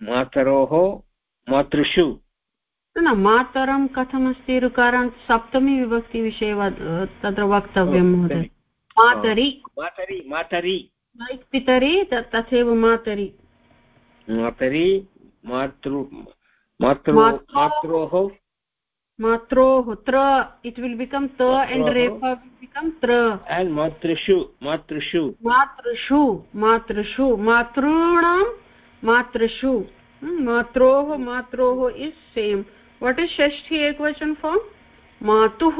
मातरोः मातृषु न मातरं कथमस्ति ऋकारान्त सप्तमी विभक्तिविषये तत्र वक्तव्यं महोदय मातरि मातरि मातरि पितरि तथैव मातरि मातरि मातृ मातृ मात्रोः मात्रोः त्र इट् विल् बिकम् त एण्ड् रेफा विल् बिकम् त्र। एण्ड् मातृषु मातृषु। मातृषु मातृषु मातॄणां मातृषु। मात्रोः मात्रोः इस् सेम् वट् इस् षष्ठी एकवचन फार्म् मातुः।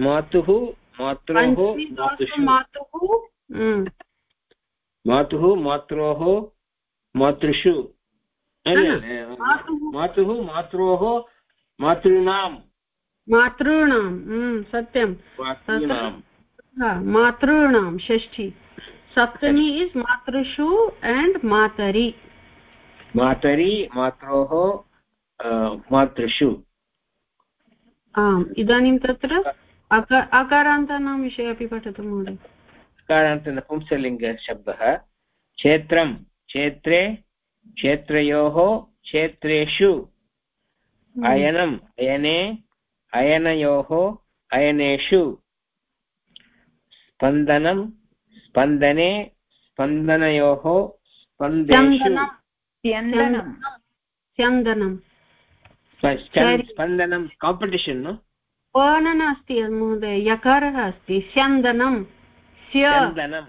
मातुः मात्रोः मातुः। मातुः मात्रोः मातृषु। मातुः मात्रोः मातॄणां मातॄणां सत्यं मातॄणां षष्ठी सप्तमी इस् मातृषु एण्ड् मातरि मातरि मात्रोः मातृषु आम् इदानीं तत्र अकारान्तानां विषये अपि पठतु महोदय अकारान्त नपुंसलिङ्गशब्दः क्षेत्रं क्षेत्रे क्षेत्रयोः क्षेत्रेषु हम्म। अयनम् अयने अयनयोः अयनेषु। स्पन्दनं स्पन्दने स्पन्दनयोः स्पन्देषु। स्पन्दनं काम्पिटिशन् न नास्ति महोदय यकारः अस्ति स्यन्दनं स्यन्दनं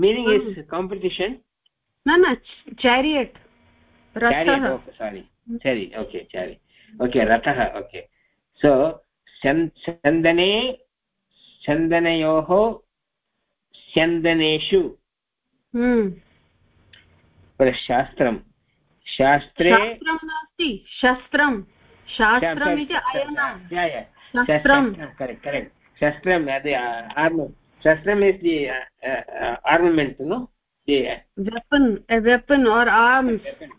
मीनिङ्ग् इस् काम्पिटिशन् न न चारियट् सारि सरि ओके चारि ओके रथः ओके सो चन्दने चन्दनयोः स्यन्दनेषु शास्त्रं। शास्त्रे नास्ति शस्त्रं। शास्त्रम् इति correct correct arm shastram is the uh, weapon a weapon or arms weapon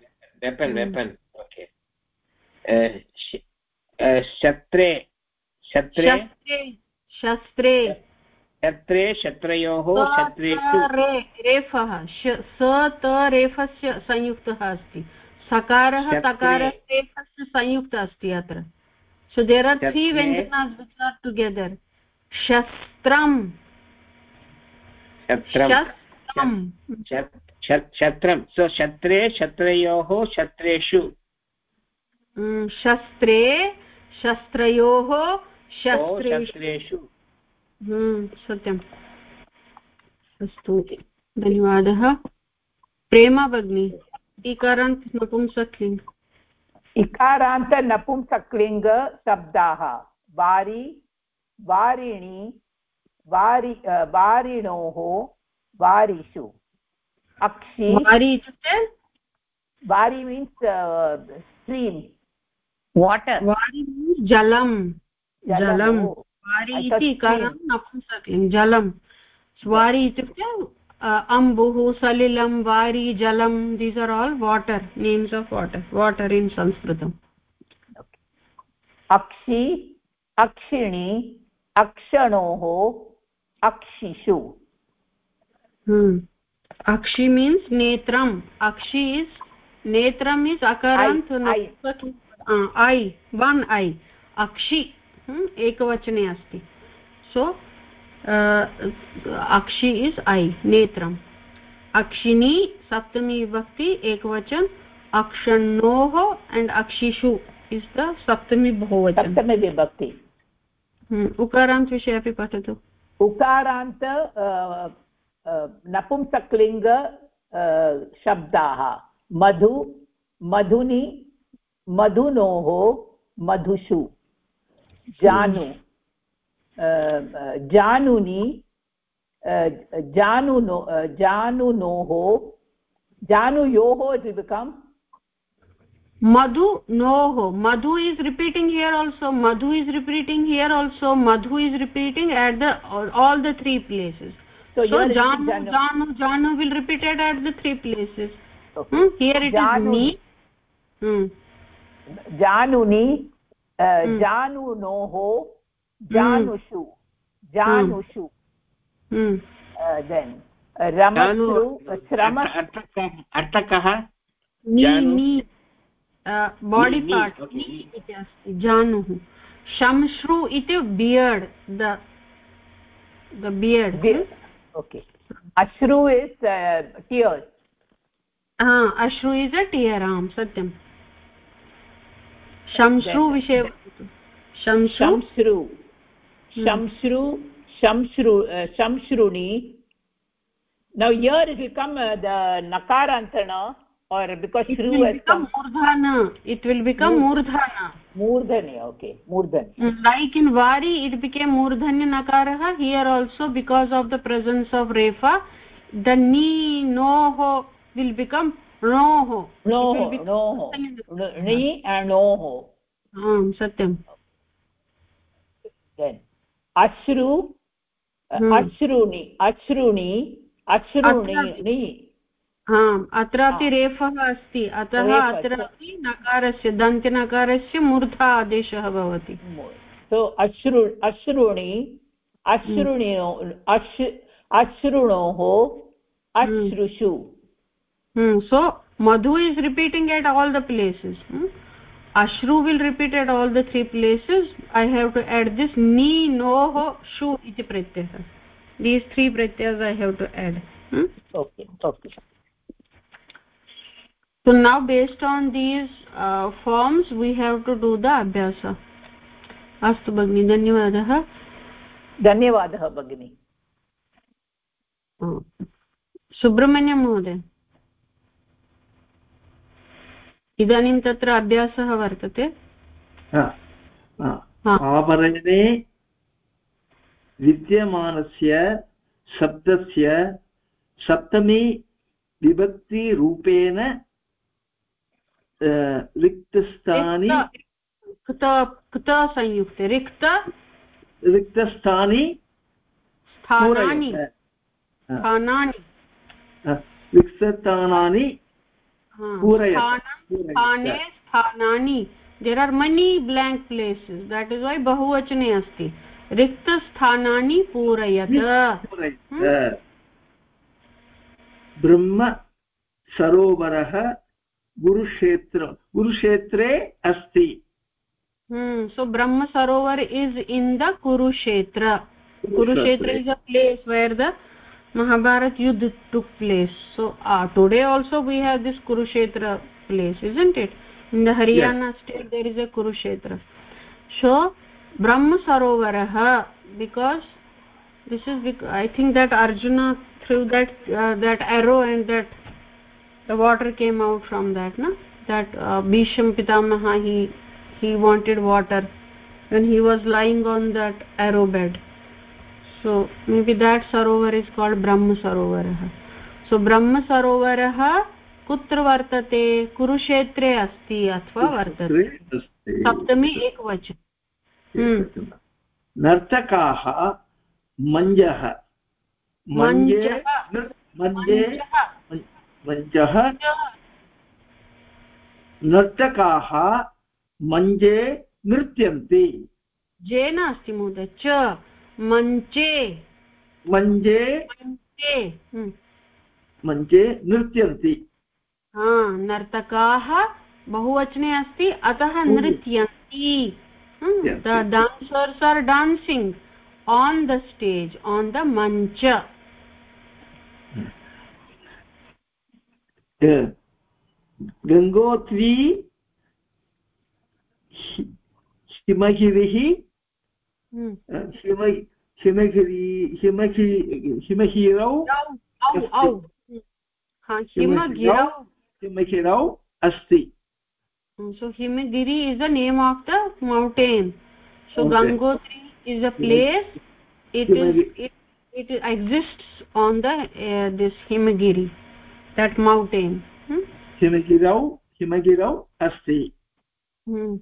weapon weapon okay शत्रे शत्रे शस्त्रे शत्रे शत्रयोः शत्रेषु रेफः स त रेफस्य संयुक्तः अस्ति सकारः तकारस्य रेफस्य संयुक्तः अस्ति अत्र so there are three vyanjanas which are together shastram shatram shatram so shatre shatrayoh shatreshu शस्त्रे शस्त्रयोः शस्त्रेषु। सत्यम्। अस्तु धन्यवादः। प्रेमा भगिनी इकारान्त नपुंसक्लिङ्ग्। इकारान्त नपुंसक्लिङ्ग शब्दाः। वारि वारिणि वारि वारिणोः वारिषु। अक्षि। वारि इत्युक्ते? वारि मीन्स् स्ट्रीम् वाटर् वारि मीन्स् जलं जलं वारि इति कारणं जलं स्वारि इत्युक्ते अम्बुः सलिलं वारि जलं these are all water names of water water in संस्कृतम्। अक्षि अक्षिणि अक्षणोः अक्षिषु। अक्षि मीन्स् नेत्रम् अक्षि इस् नेत्रम् इस् अकारान्त् ऐ वन् ऐ अक्षि एकवचने अस्ति सो अक्षि इस् ऐ नेत्रम् अक्षिणी सप्तमी विभक्ति एकवचन अक्षण्णोः एण्ड् अक्षिषु इस् द सप्तमी बहुवचन सप्तमी विभक्ति उकारान्त विषये अपि पठतु उकारान्त नपुंसकलिङ्ग शब्दाः। मधु, मधुनि मधुनोः मधुषु। जानु। जानुनि जानुनो जानुनोः जानुयोः जीविकाम् मधु नोः मधु इस् रिपीटिङ्ग् हियर् आल्सो मधु is repeating here also Madhu is repeating at the all the three so, so janu janu janu janu will repeat it at the three places okay. hmm? here it janu. is ni hmm. januni uh, hmm. janunoho janushu janushu hmm. uh, then ramatru shrama अर्थकः ni body part इति अस्ति जानुः शंश्रु इति beard the the beard okay अश्रु is tears हा अश्रु is a tear आम् सत्यं शंश्रु विषये शंश्रु शंश्रु शंश्रु शंश्रुणि now here it will come uh, the nakarantana or because it shru has come murdhana it will become murdhana मूर्धन्य ओके मूर्धन्य लाइक इन वारी इट बिकेम मूर्धन्य नकार here also because of the presence of रेफा the नी नो हो will become णो अश्रु अश्रुणी अश्रुणी अश्रुणी अत्रापि रेफः अस्ति। अतः अत्रापि नकारस्य दन्त्यनकारस्य मूर्धा आदेशः भवति। सो अश्रु अश्रुणि अश्रुणिनो अश् अश्रुणोः अश्रुषु। Hmm. Hmm. So Madhu is repeating at all the places अश्रु will repeat at all the three places I have to add this नी नोः शु इति प्रत्ययः। These three प्रत्ययस् I have to add okay okay so now based on these uh, forms we have to do the abhyasa. अस्तु भगिनि धन्यवादः धन्यवादः भगिनि सुब्रह्मण्यं महोदय इदानीं तत्र अभ्यासः वर्तते आवरणे विद्यमानस्य शब्दस्य सप्तमी विभक्तिरूपेण रिक्तस्थानि कृत संयुक्ते रिक्त रिक्तस्थानि स्थानानि। स्थानानि। रिक्तस्थानानि स्थानं- स्थाने स्थानानि। There are many blank places that is why बहुवचने अस्ति। रिक्तस्थानानि पूरयत। पूरयत गुरुक्षेत्र गुरुक्षेत्रे अस्ति। So Brahma Sarovar is in the Kurukshetra Kurukshetra is a place where the Mahabharata युद्ध took place so today also we have this Kurukshetra place is in it in the Haryana state there is a Kurukshetra so ब्रह्म सरोवरः because this is I think that Arjuna through that that arrow and that the water came out from that na that uh, bhisham pitamaha he he wanted water when he was lying on that arrow bed so maybe that sarovar is called brahma sarovarah so brahma sarovarah कुत्र वर्तते कुरुक्षेत्रे अस्ति अथवा वर्तते सप्तमी एकवचन नर्तकाः मञ्जः मञ्जे मञ्जे मञ्जः नर्तकाः मञ्जे नृत्यन्ति। जे नास्ति महोदय च मञ्चे। मञ्जे मञ्चे मञ्चे नृत्यन्ति। हा नर्तकाः बहुवचने अस्ति अतः नृत्यन्ति। The dancers are dancing. On the stage on the मञ्च। गङ्गोत्री हिमगिरिः हिम हिमगिरि हिमगि हिमगिरौ हिमगिरौ हिमगिरौ अस्ति so himagiri is the name of the mountain so okay. gangotri is a place it is it, it exists on the uh, this himagiri that mountain. Asti hmm.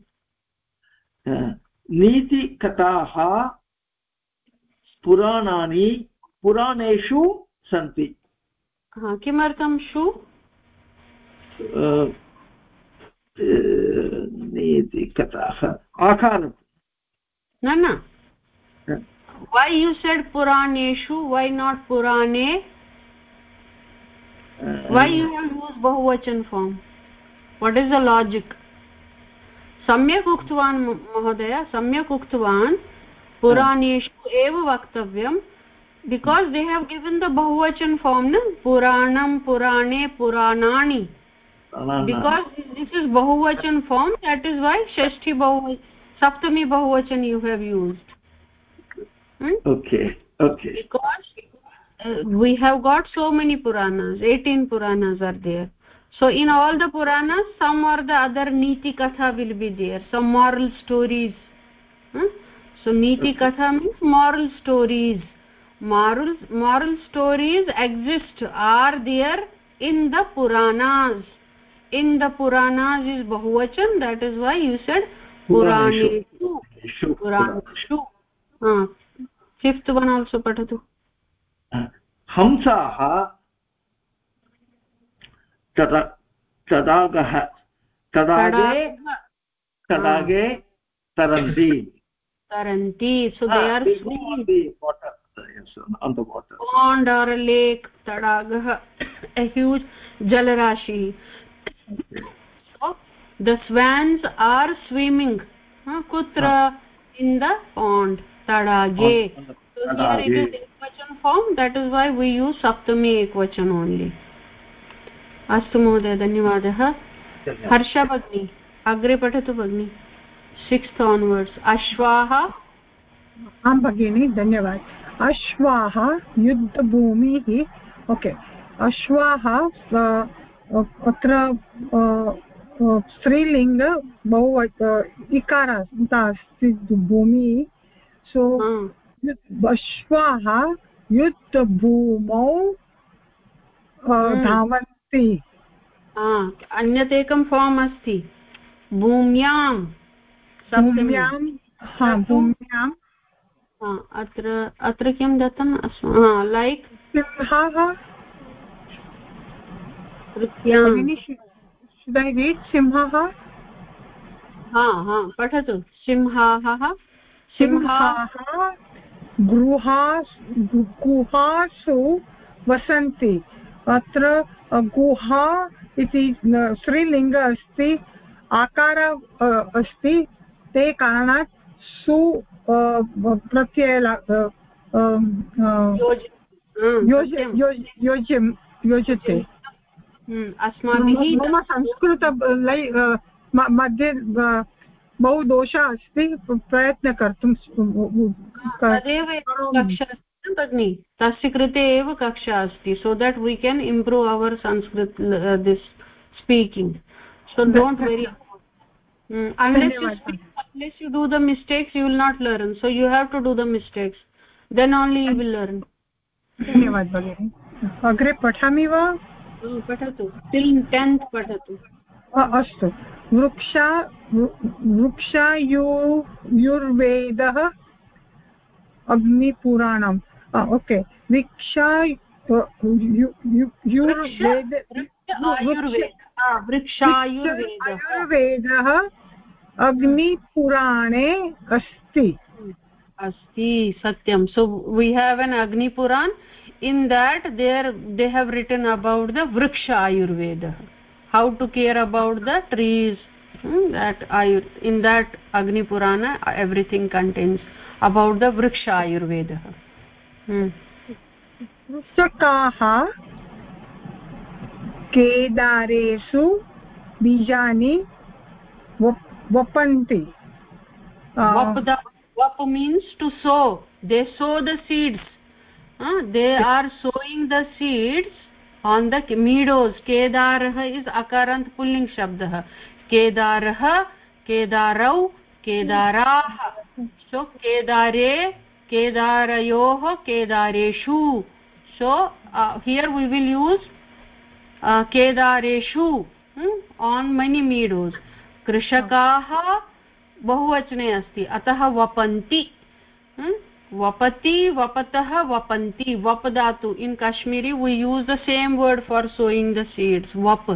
uh, नीतिकथाः पुराणानि पुराणेषु सन्ति किमर्थं शु नीतिकथाः आकारं न न वै यु सेड् पुराणेषु why not पुराणे why you have use बहुवचन form what is the logic सम्यक् उक्तवान् महोदय सम्यक् उक्तवान् पुराणेषु एव वक्तव्यं because they have given the बहुवचन फार्म् न पुराणं पुराणे पुराणानि बिकास् दिस् इस् बहुवचन फार्म् देट् इस् वै षष्ठी बहु सप्तमी बहुवचन you have used because uh, we have got so many puranas 18 puranas are there. So in all the puranas some or the other niti katha will be there some moral stories. Huh? so niti katha means moral stories. Moral moral stories exist are there in the puranas. In the puranas is bahuvachan that is why you said puraneshu puraneshu ha fifth one also patatu हंसाः तदा तदागः तदागे तदागे तरन्ति। तरन्ति lake तडागः huge जलराशिः the swans are swimming कुत्र इन द पाण्ड् तडागे ekvachan form that is why we use saptami ekvachan only. अस्तु महोदय धन्यवादः. हर्ष भगिनी अग्रे पठतु भगिनि. सिक्स्त् आन्वर्ड्स् अश्वाः। आं भगिनि धन्यवादः. अश्वाः युद्धभूमिः ओके अश्वाः अत्र स्त्रीलिङ्ग बहु इकार अस्ति भूमि. सो अश्वाः युद्धभूमौ धावन्ति। अन्यत् एकं फार्म् अस्ति। भूम्यां भूम्यां भूम्यां। अत्र अत्र किं दत्तम्? लैक् सिंहः सिंहः। हा हा पठतु। सिंहाः। सिंहाः गृहास् गुहासु वसन्ति। अत्र गुहा इति स्त्रीलिङ्ग अस्ति आकार अस्ति। ते कारणात् सु प्रत्यय योज्यं योजते हम्म, अस्माभिः मम संस्कृत मध्ये बहु दोषः अस्ति प्रयत्न कर्तुं तदेव कक्षा अस्ति भगिनि? तस्य कृते एव कक्षा अस्ति so that we can improve our Sanskrit this speaking so don't very unless you धन्यवादः। speak unless you do the mistakes you will not learn. So you have to do the mistakes. Then only you will learn. धन्यवादः भगिनि। अग्रे पठामि वा? हा, पठतु। Till tenth पठतु। अस्तु। वृक्षा वृक्षायुर्वेदः अग्निपुराणम्। ओके। वृक्षा आयुर्वेद। अग्निपुराणे अस्ति। अस्ति सत्यं। So we have an Agnipuran in that there they have written about the वृक्ष आयुर्वेदः how to care about the trees that ayur in that agni purana everything contains about the वृक्ष आयुर्वेदः वृषकाः केदारेषु बीजानि वपन्ति वप् means to sow they so the seeds they are sowing the seeds on the meadows केदारः is अकारान्त् pulling शब्दः केदारः केदारौ केदाराः सो केदारे केदारयोः केदारेषु so here we will use केदारेषु on many meadows कृषकाः बहुवचने अस्ति अतः वपन्ति वपति वपतः वपन्ति वप् दातु in Kashmiri we use the same word for sowing the seeds वप्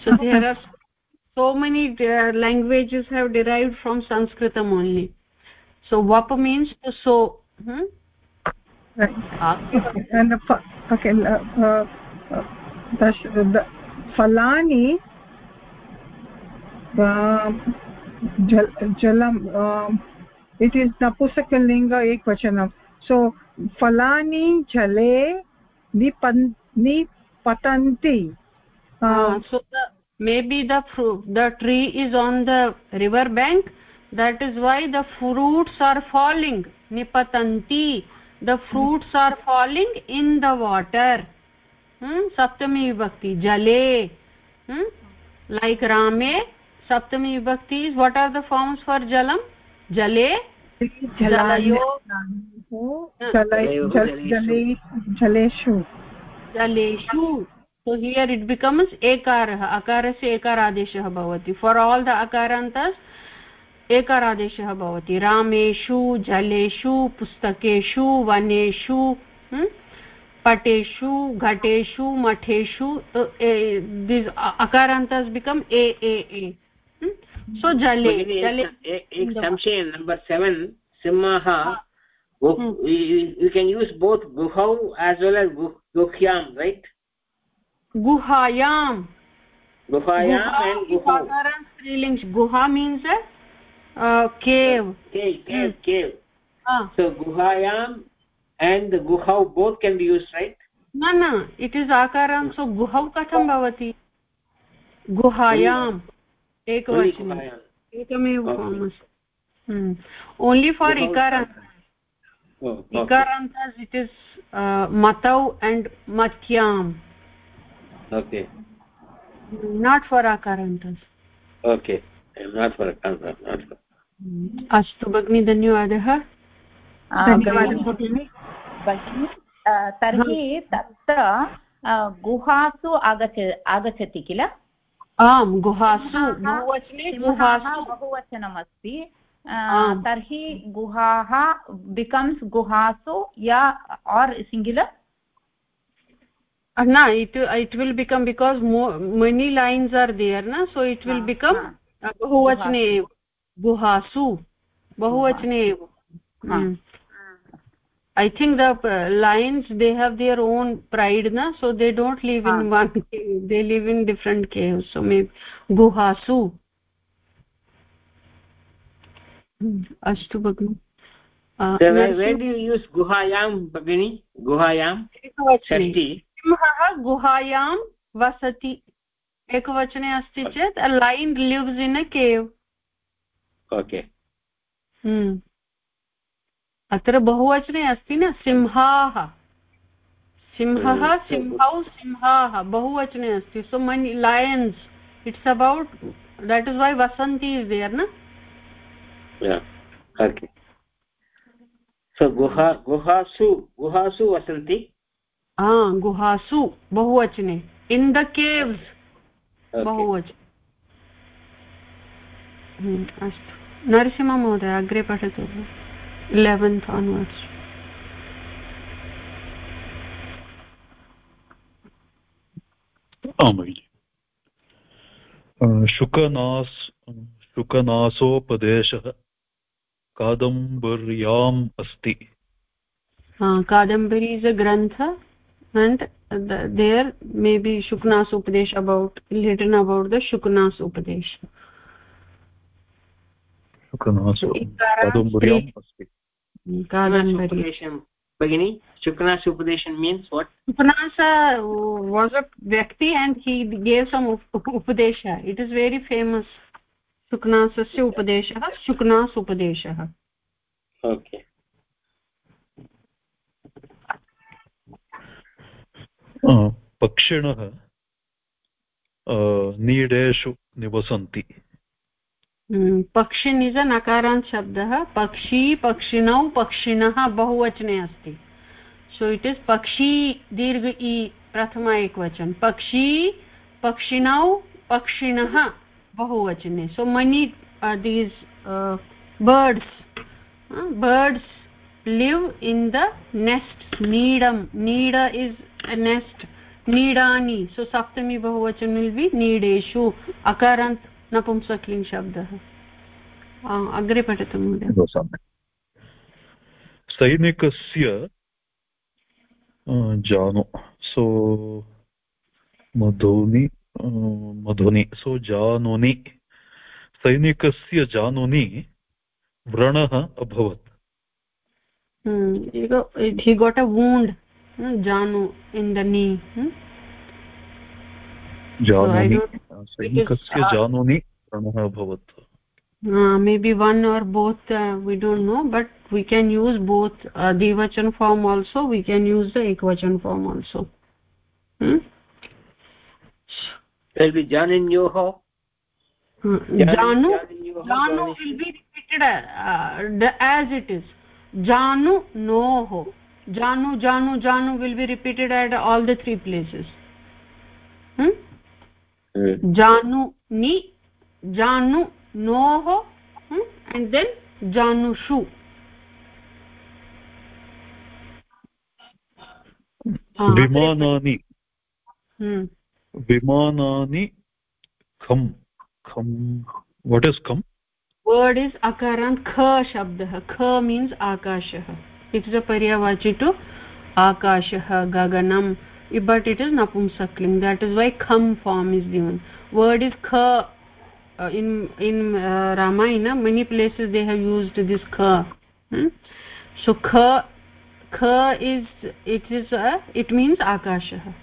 so there are so many languages have derived from संस्कृतम् only so vap means to sow hmm? right. Okay, and the okay uh, uh, uh, the, the फलानि जल जलं it is नपुसकलिङ्ग एकवचनं सो फलानि जले निपन् निपतन्ति uh, so the maybe the the tree is on the river bank that is why the fruits are falling nipatanti the fruits are falling in the water hmm? saptami vibhakti jale hmm? like rame saptami vibhakti is what are the forms for jalam jale जलयो जलेषु जलेषु so here it becomes ekarah akarasya ekaradeshah bhavati for all the akarantas एकारादेशः भवति। रामेषु जलेषु पुस्तकेषु वनेषु पटेषु घटेषु मठेषु अकारान्तस् become ए ए ए। सो जले जले number seven सिंहः you can use both गुहौ as well as गुह्यां रैट् गुहायां गुहायां गुहा means Okay. Okay. Okay. so guhayam and guhau both can be used right? No no. It is akaram. So guhau katham bhavati? Guhayam. Hmm. Ekvachanam ekam form hmm. asti only for ikarant oh, okay. it is uh, matau and matyam. Okay. Not for akarantas okay. Not for akarantas अस्तु भगिनि धन्यवादः। तर्हि तत्र गुहासु आगच्छ आगच्छति किल? आम् गुहासु बहुवचने गुहासु। बहुवचनमस्ति। तर्हि गुहाः बिकम्स् गुहासु या आर् सिङ्गिल न it it will become because many lions are there न सो इट् विल् बिकम् बहुवचने एव। Guhasu bahuvachane hmm. i think the uh, lions they have their own pride na so they don't live in ah. one cave they live in different caves so maybe guhasu अस्तु भगिनि where do you use guhayam bagini guhayam षष्टि सिंहः गुहायां वसति एकवचने अस्ति चेत् lion lives in a cave okay. अत्र बहुवचने अस्ति न? सिंहाः। सिंहः सिंहौ सिंहाः। बहुवचने अस्ति। So many lions it's about that is why वसन्ति इस् देयर् न? ओके सो गुहा गुहासु गुहासु वसन्ति गुहासु बहुवचने इन् द केव्स् बहुवचने अस्तु नरसिंहमहोदय अग्रे पठतु इलेवेन्त् आन्वर्ड्स् शुकनास् शुकनासोपदेशः कादम्बर्याम् अस्ति कादम्बरी इस् अ ग्रन्थ and there may be Shukanasa उपदेश about written about the Shukanasa उपदेश भगिनी व्यक्ति एण्ड् उपदेश। इट इज़ वेरी फ़ेमस शुक्नासस्य उपदेशः शुक्नास उपदेशः। ओके पक्षिणः नीडेषु निवसन्ति। पक्षिन् इस् नकारान्त् शब्दः, पक्षी पक्षिणौ पक्षिणः बहुवचने अस्ति। सो इट् इस् पक्षी दीर्घ इ प्रथम एकवचन। पक्षी पक्षिणौ पक्षिणः बहुवचने। So many these birds birds live in the nest नीडम् नीड इस् नेस्ट् नीडानि सो सप्तमी बहुवचन विल् बि नीडेषु अकारान्त् नपुंसक्लिङ् शब्दः। अग्रे पठतु महोदय। सैनिकस्य जानु। सो मधुनि मधुनि। सो जानुनि। सैनिकस्य जानुनि व्रणः अभवत्। he got a wound janu in the knee hmm? May be one or both we don't know but we can use both द्विवचन form also we can use the एकवचन फार्म् आल्सो जानिन्योः जानु जानु will be repeated as it is जानु नोः जानु जानु जानु will be repeated at all the three places ni janu noho hmm? and then janushu विमानानि विमानानि खम् खम् what is खम् word is akarant kha shabdah kha means akashah it is a paryavachi to akashah gaganam but it is napumsakling that is why kham form is given word is kha uh, in in uh, ramayana many places they have used this kha hmm? so kha kha is it is uh, it means akashah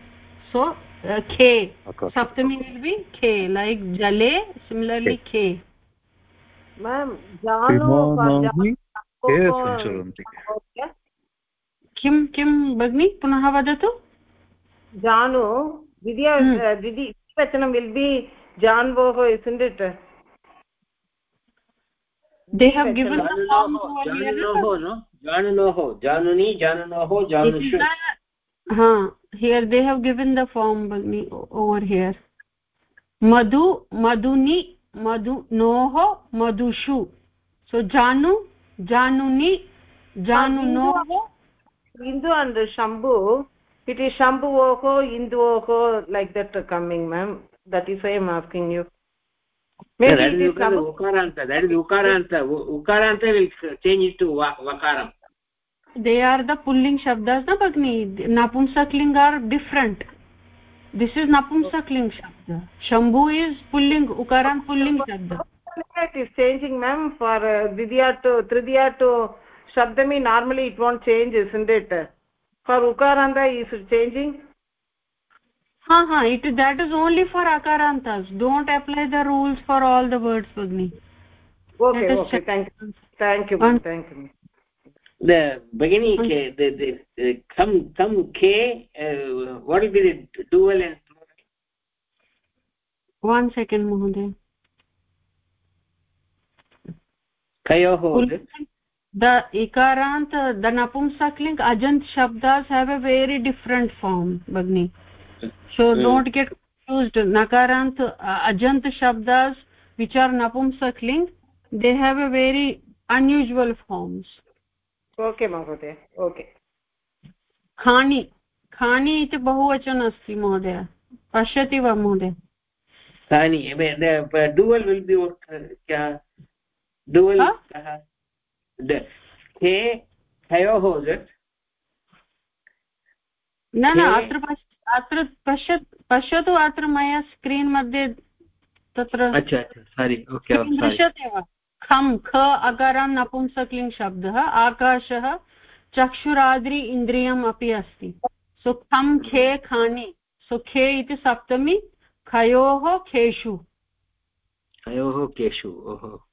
so uh, khe saptami will be khe like jale similarly khe ma'am janu किं किं भगिनि पुनः वदतु जानु द्वितीय द्वितीयवचनं will be जानवोः isn't it they have given the form janunoho no janunoho januni janunoho janushu ha here they have given the form over here madhu maduni madhu noho madushu so janu januni janunoho indu and shambhu it is shambhuvoho induvoho like that coming ma'am. That is why i am asking you. Maybe that is ukaranta that is ukaranta. Ukaranta will change it to vakaram they are the pulling shabdas na bagni napumsakling are different. This is napumsakling shabda. Shambhu is pulling ukaran pulling shabda. It is changing ma'am for uh, vidya to tridya to shabdami normally it won't change isn't it for ukaranta is changing? Ha ha it that is only for akarantas don't apply the rules for all the words bagni okay okay thank you. Thank you thank you. The beginning k the, the, the come come k uh, what will be the dual and one second mohoday. Kayoh the ikarant the napumsakling ajant shabdas have a very different form bagni so mm. don't get confused nakarant uh, ajant shabdas which are napumsakling they have a very unusual forms okay महोदय okay खानि खानि इति बहुवचन अस्ति महोदय पश्यति वा महोदय खानि डुवल् विल् तयोः न न अत्र अत्र पश्य पश्यतु अत्र मया स्क्रीन् मध्ये तत्र दृश्यते वा? खं ख अकारां नपुंसक्लिङ् शब्दः आकाशः चक्षुराद्रि इन्द्रियम् अपि अस्ति। सो खं खे खानि। सो खे इति सप्तमी खयोः खेषु। खयोः केषु ओहो।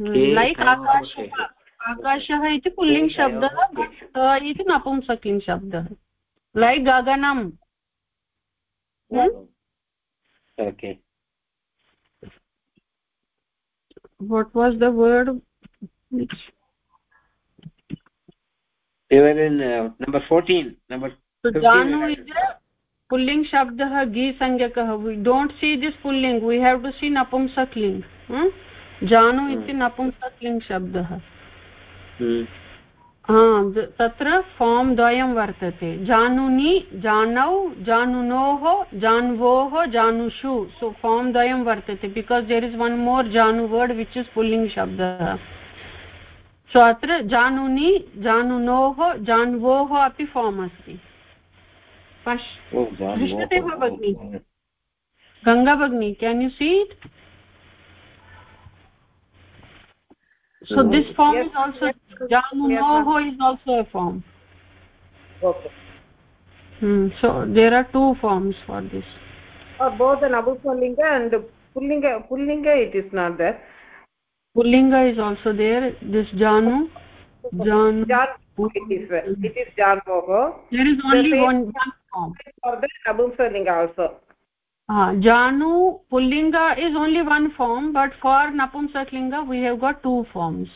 लैक् आकाशः आकाशः इति पुल्लिङ्गशब्दः इति नपुंसकिं शब्दः। लैक् गगनम्। What was the word pulling शब्दः गीसंज्ञकः we don't see this pulling we have to see नपुंसक्लिङ्ग् iti napumsakling shabdah hmm. तत्र फार्म् द्वयं वर्तते। जानुनि जानौ जानुनोः जान्वोः जानुषु। सो फार्म् द्वयं वर्तते। Because there is one more जानु वर्ड् विच् इस् पुल्लिङ्ग् शब्दः। सो अत्र जानुनि जानुनोः जान्वोः अपि फार्म् अस्ति। दृश्यते वा भगिनि? गङ्गा भगिनी can you see it so this form yes, is also yes, janunoho yes, is also a form. Okay. Hmm, so there are two forms for this. Or both the nabuswalinga and pullinga pullinga it is not there. Pullinga is also there this janu janu jan it is it is janoho there is only one, one form. for the nabuswalinga also janu pullinga is only one form but for napumsaklinga we have got two forms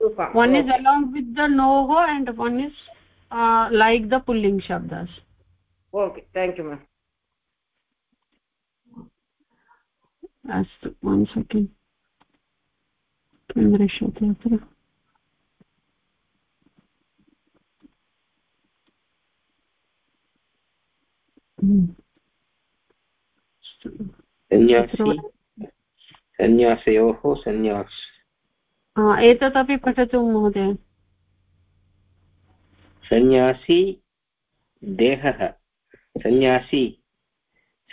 two forms one okay. is along with the noho and one is uh, like the pulling shabdas okay thank you ma'am अस्तु one second किं दृश्यते अत्र Mm. सन्न्यासी सन्न्यासयोः सन्न्यास् एतदपि पठतु महोदय। सन्न्यासी देहः। सन्न्यासी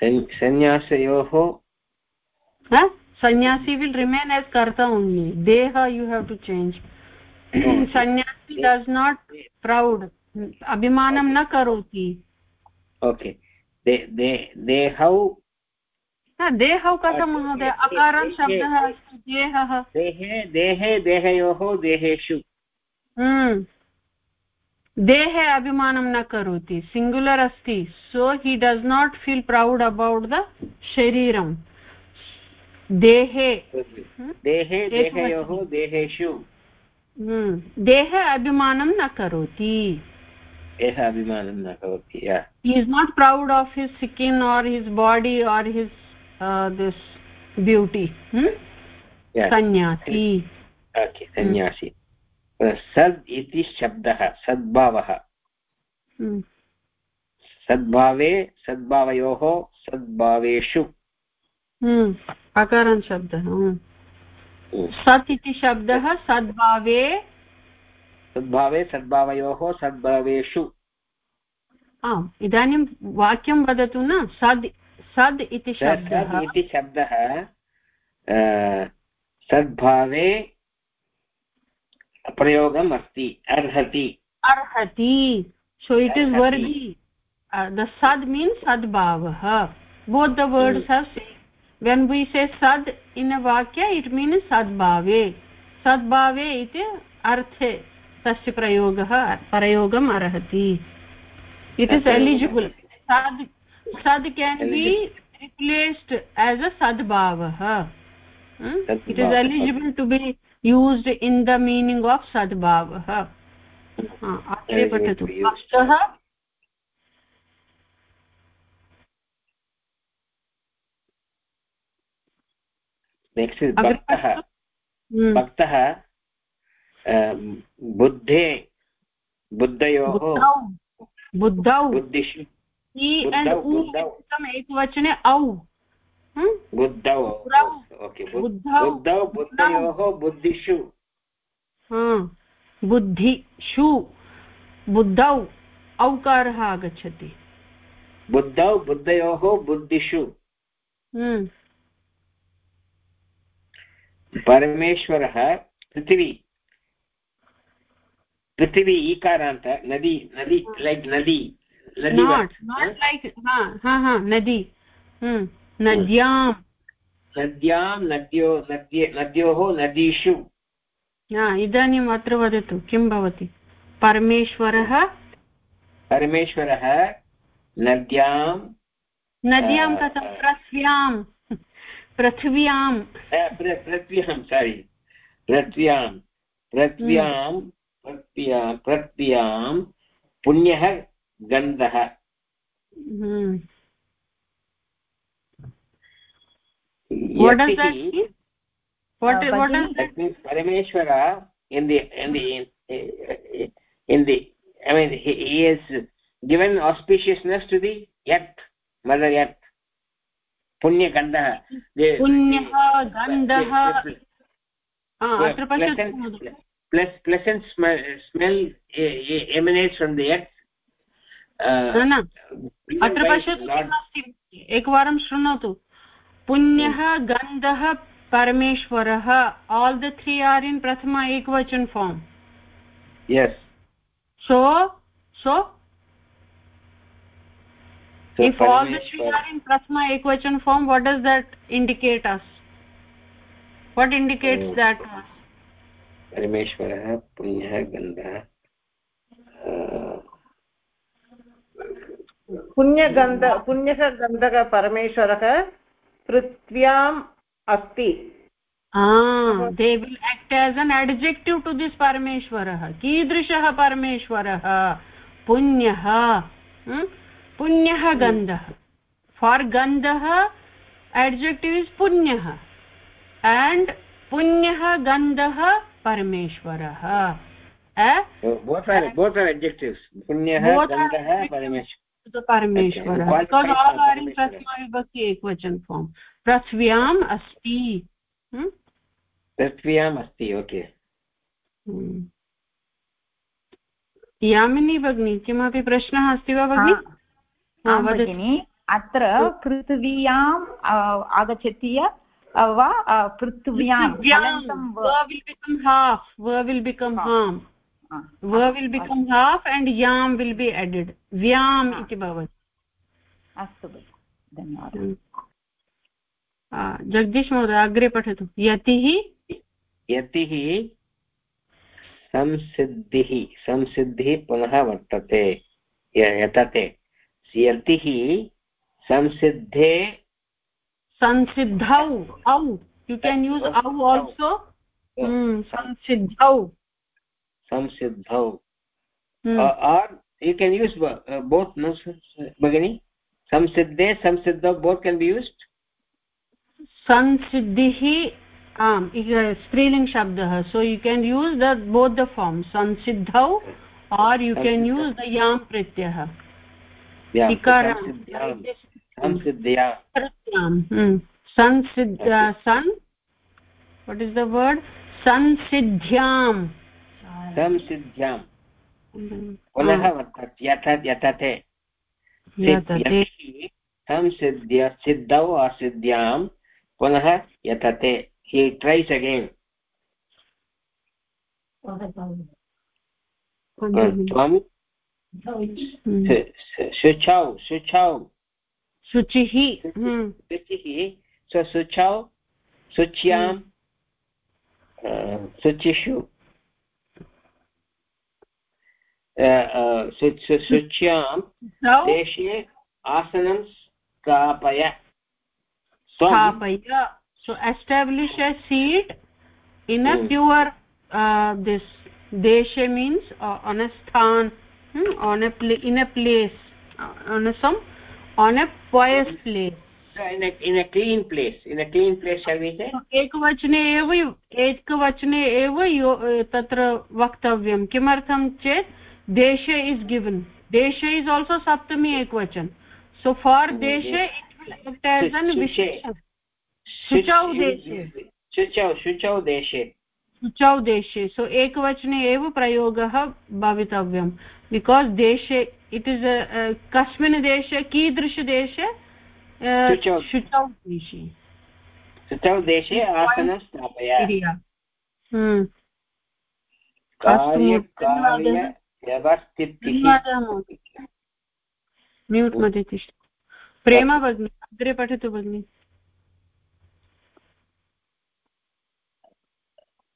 सन्न्यासयोः सन्न्यासी विल् रिमेन् एस् कर्ता ओन्लि देह यु हेव् टु चेञ्ज् सन्न्यासी डस् नाट् प्रौड् अभिमानं न करोति। ओके। देहौ देहौ कथं महोदय? अकारं शब्दः अस्ति देहः। देहे देहे देहयोः देहेषु। हम्म। देहे अभिमानं न करोति। सिङ्गुलर् अस्ति। So he does not feel proud about the शरीरं देहे। देहे देहयोः देहेषु। हम्म। देहे अभिमानं न करोति। देह अभिमानं न करोति he is not proud of his skin or his body or his this beauty hmm? yeah. sanyasi okay सन्न्यासी सद् इति शब्दः सद्भावः हम्म। सद्भावे सद्भावयोः सद्भावेषु। अकारान् शब्दः। सत् इति शब्दः सद्भावे सद्भावे सद्भावयोः सद्भावेषु आम् इदानीं वाक्यं वदतु न सद् सद् इति शब्दः। इति शब्दः सद्भावे प्रयोगम् अस्ति अर्हति। अर्हति। So it is worthy the सद् means सद्भावः। Both the words when we say सद् इन् अ वाक्य इट् मीन्स् सद्भावे। सद्भावे इति अर्थे। तस्य प्रयोगः प्रयोगम् अर्हति। It is eligible sad can be replaced as a sadbhavah Hmm? it is eligible to be used in the meaning of sadbhavah हा, अग्रे पठतु. कष्टः नेक्स्ट् इस् भक्तः हम्म, भक्तः बुद्धे बुद्धयोः बुद्धौ बुद्धौ बुद्धिषु इ एण्ड् उ एकवचने औ। हम्म, बुद्धौ। बुद्धौ। बुद्धौ। बुद्धौ। बुद्धयोः बुद्धिषु। हा, बुद्धिषु। बुद्धौ औकारः आगच्छति। बुद्धौ बुद्धयोः बुद्धिषु। हम्म, परमेश्वरः पृथिवी। पृथिवी ईकारान्त नदी नदी लैक् नदी। नदी हा? हा हा नदी। हम्म, नद्यां नद्यां नद्यो नद्ये नद्योः नदीषु। हा इदानीम् अत्र वदतु किं भवति? परमेश्वरः? परमेश्वरः नद्यां नद्यां कथं पृथ्व्यां। पृथिव्यां। पृथ्व्यां सारि पृथ्व्यां पृथ्व्यां पृथ्व्यां पृथ्व्यां पुण्यः गन्धः। हम्म। परमेश्वर गिवन् आस्पिशियस्नेस् टु दि यत् मदर् यत् पुण्यगन्धः plus pleasant smell emanates from यत् न अत्र पश्यतु एकवारं शृणोतु। पुण्यः गन्धः परमेश्वरः all the three are in प्रथम एकवचन form yes so so if all the three are in प्रथम एकवचन form what does that indicate us what indicates that परमेश्वरः पुण्यः गन्धः पुण्यगन्ध पुण्यः गन्धः परमेश्वरः पृथ्व्याम् अस्ति। एक्टिव् टु दिस् परमेश्वरः कीदृशः परमेश्वरः? पुण्यः पुण्यः गन्धः। फार् गन्धः एड्जेक्टिव् इस् पुण्यः। एण्ड् पुण्यः गन्धः परमेश्वरः। Parameshwara the parmeshwarah Okay. because all are in prathama vibhakti ekvachan form prathvyam asti hmm? पृथ्व्याम् अस्ति ओके Hmm. यामिनी भगिनी किमपि प्रश्नः अस्ति वा भगिनि हा, भगिनि अत्र पृथिव्याम् अ, आगच्छति य- अ, वा अ, पृथिव्यां वर् विल् बिकम् हाफ् एण्ड् यां विल् बि एडेड् व्याम् इति भवति। अस्तु धन्यवादः। जगदीश महोदय अग्रे पठतु। यतिः? यतिः संसिद्धिः। संसिद्धिः पुनः वर्तते। यतते। यतिः संसिद्धे संसिद्धौ। औ। यु केन् यूस् औ आल्सो संसिद्धौ। हम्म, संसिद्धौ। Hmm. Uh, or you can use uh, both no bagini samsiddhe samsiddha both can be used? संसिद्धिः आम् स्त्रीलिङ्ग् शब्दः so you can use the both the form संसिद्धौ or you can use the यां प्रत्ययः। संसिद्ध सन् वट् इस् द वर्ड् संसिद्ध्याम्। संसिद्ध्यां पुनः यथत्। यतते संसिद्ध्य सिद्धौ असिद्ध्यां पुनः यतते he tries again त्वं शुचौ शुचौ। शुचिः शुचिः सो शुचौ शुच्यां शुचिषु। शुच्यां देशे आसनं स्थापय। स्थापय। So establish a seat in a pure this देशे एकवचने एव एकवचने एव तत्र वक्तव्यं किमर्थं चेत् deshe is given deshe is also saptami ekvachan so for deshe it will act as an visheshan शुचौ देशे शुचौ शुचौ देशे शुचौ देशे सो एकवचने एव प्रयोगः भवितव्यं बिकास् देशे इट् इस् कस्मिन् देशे कीदृशदेशे शुचौ देशे शुचौ देशे आसनं स्थापय म्यूट् मध्ये तिष्ठ. प्रेमा भगिनी अग्रे पठतु भगिनि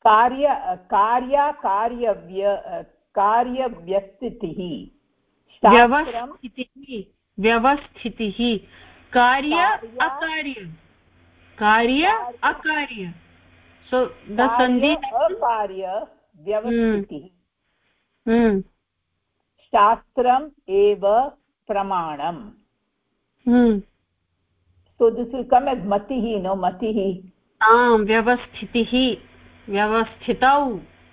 कार्य कार्यकार्यव्य कार्यव्यस्थितिः. व्यवस्थितिः. व्यवस्थितिः. कार्य अकार्य. कार्य अकार्य. सो द सन्धि अकार्य व्यवस्थितिः. हम्म। हम्म। शास्त्रम् एव प्रमाणम्। So this will come as मतिः नो मतिः। आम् व्यवस्थितिः व्यवस्थितौ।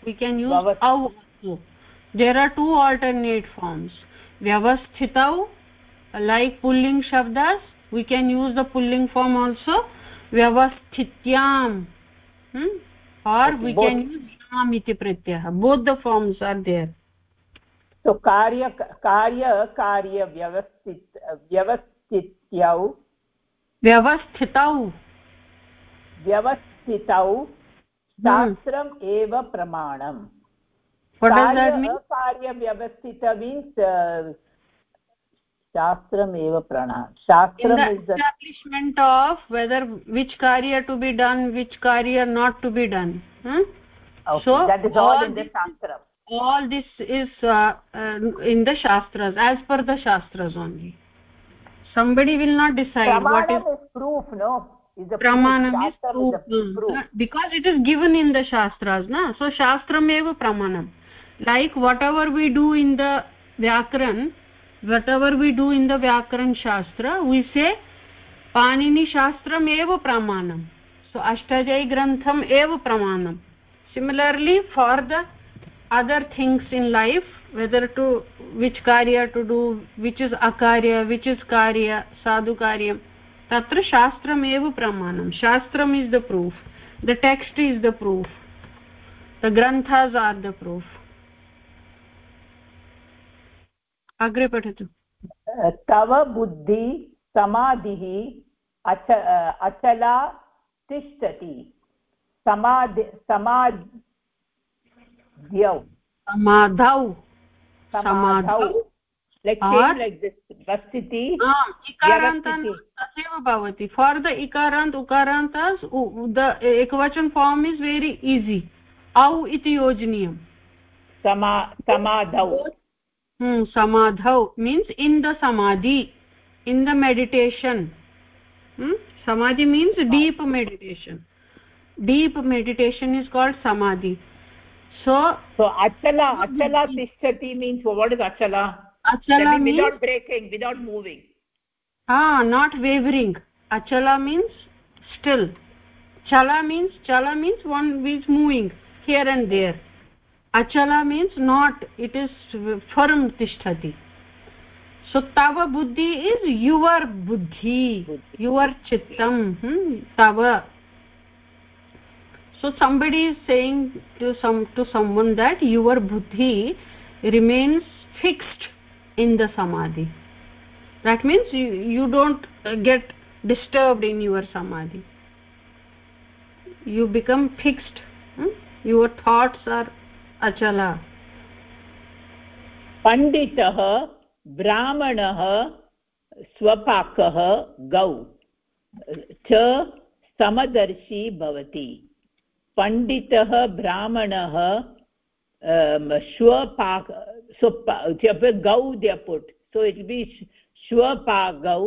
We can use there are two alternate forms व्यवस्थितौ like pulling शब्दस् we can use the pulling form also व्यवस्थित्यां आर् वी केन् यूस् इति प्रत्ययः। Both the forms are there so कार्य कार्यकार्यव्यवस्थित् व्यवस्थित्यौ। व्यवस्थितौ। व्यवस्थितौ। शास्त्रम् एव प्रमाणम्। कार्यव्यवस्थित मीन्स् शास्त्रमेव प्रणाश्रमेस्टाब्लिश्मेण्ट् आफ् वेदर् विच् कार्य टु बि डन् विच् कार्य नाट् टु बि डन् शास्त्रम् all this is uh, uh, in the shastras as per the shastras only. Somebody will not decide Pramanam what is, is proof no? Pramanam is proof, proof. because it is given in the shastras na? So shastram eva pramanam. Like whatever we do in the vyakaran whatever we do in the vyakaran shastra we say panini shastram eva pramanam. So ashtajai grantham eva pramanam. Similarly for the other things in life whether to which karya to do which is akarya which is karya sadhu karyam tatra shastram eva pramanam shastram is the proof the text is the proof the granthas are the proof अग्रे पठतु तव बुद्धि समाधिः अच अचला तिष्ठति समाधि समाध्यौ समाधौ समाधौ तथैव भवति फार् द इकारान्त् उकारान्तास् द एकवचन फार्म् इस् वेरि ईसि औ इति योजनीयम् समाधौ समाधौ मीन्स् इन् द समाधि in the meditation samadhi means deep meditation. Deep meditation is called samadhi. So so achala achala tishtati means what is achala achala means without breaking without moving ah not wavering achala means still chala means chala means one is moving here and there achala means not it is firm tishtati so tava buddhi is your buddhi your chittam hmm? tava so somebody is saying to some to someone that your buddhi remains fixed in the samadhi that means you, you don't get disturbed in your samadhi you become fixed hmm? your thoughts are achala पण्डितः ब्राह्मणः स्वपाकः गौ च समदर्शी भवति पण्डितः ब्राह्मणः श्वपाक गौ दे put so it बि श्वपागौ।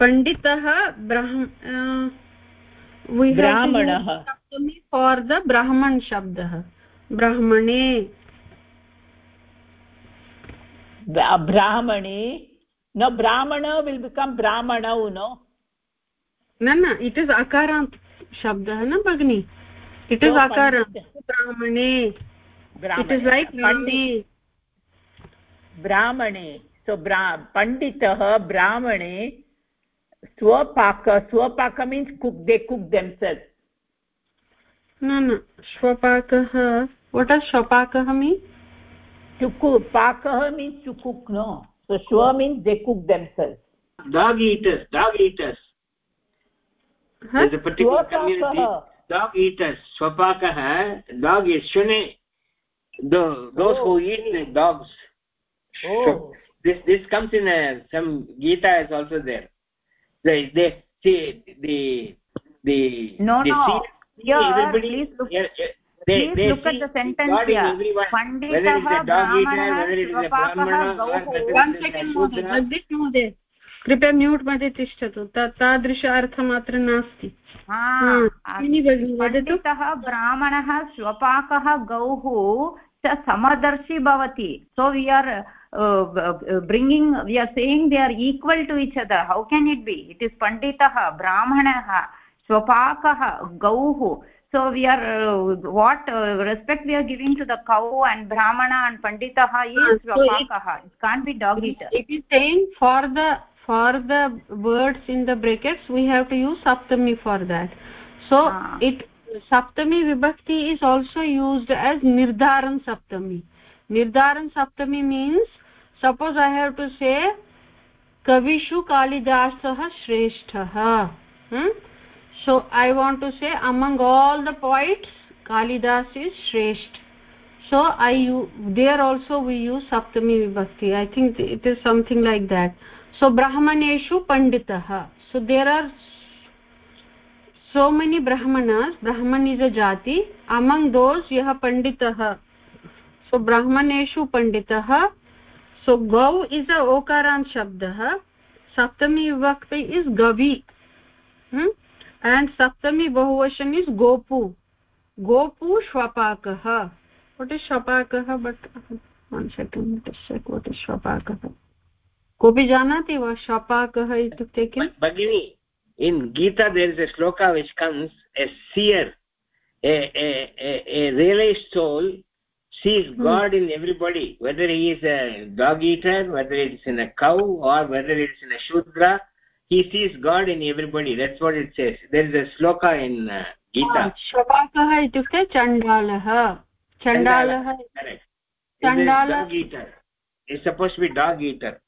पण्डितः ब्राह्मणः। फार् द ब्राह्मण शब्दः। ब्राह्मणे न इट् इस् अकारान्त् शब्दः न भगिनि इट् इस् अकारान्त् ब्राह्मणे इट् इस् लैक् ब्राह्मणे सो ब्रा पण्डितः ब्राह्मणे स्वपाक स्वपाक means cook they cook themselves न न स्वपाकः what are स्वपाकः mean to cook pakah means to cook no so shwa means they cook themselves dog eaters dog eaters huh? there's a particular community dog eaters swapakah dog is shune the those oh. who eat like dogs oh this this comes in a, some gita is also there they they see the the no the no everybody please look. Yeah, yeah, they, they look at the sentence here panditah brahmanah कृपया mute मध्ये तिष्ठतु. तादृश अर्थमात्र नास्ति. पण्डितः ब्राह्मणः स्वपाकः गौः च समदर्शी भवति. So we are bringing we are saying they are equal to each other how can it be it is पण्डितः ब्राह्मणः स्वपाकः गौः so we are uh, what uh, respect we are giving to the cow and brahmana and panditah is uh, so it, it can't be dog eater it is saying for the for the words in the brackets we have to use saptami for that so ah. it saptami vibhakti is also used as nirdharan saptami nirdharan saptami means suppose i have to say kavishu kalidasah shrestha hmm? So i want to say among all the poets kalidas is shrest so i there also we use saptami vibhakti i think it is something like that so brahmaneshu panditah so there are so many brahmanas brahman is a jati among those yah panditah so brahmaneshu panditah so gau is a okarant shabdah saptami vibhakti is gavi hmm? And saptami bahuvachan is gopu gopu shvapakah what is shvapakah but one second let us check what is shvapakah कोऽपि जानाति वा शपाकः इत्युक्ते किं भगिनि in gita there is a shloka which comes a seer a a a, a realized soul sees hmm. god in everybody whether he is a dog eater whether it is in a cow or whether it is in a shudra he sees god in everybody. That's what it says. There is a sloka in uh, gita. Shvapakah itukte chandalah chandalah correct. Chandalah dog eater. It's supposed to be dog eater.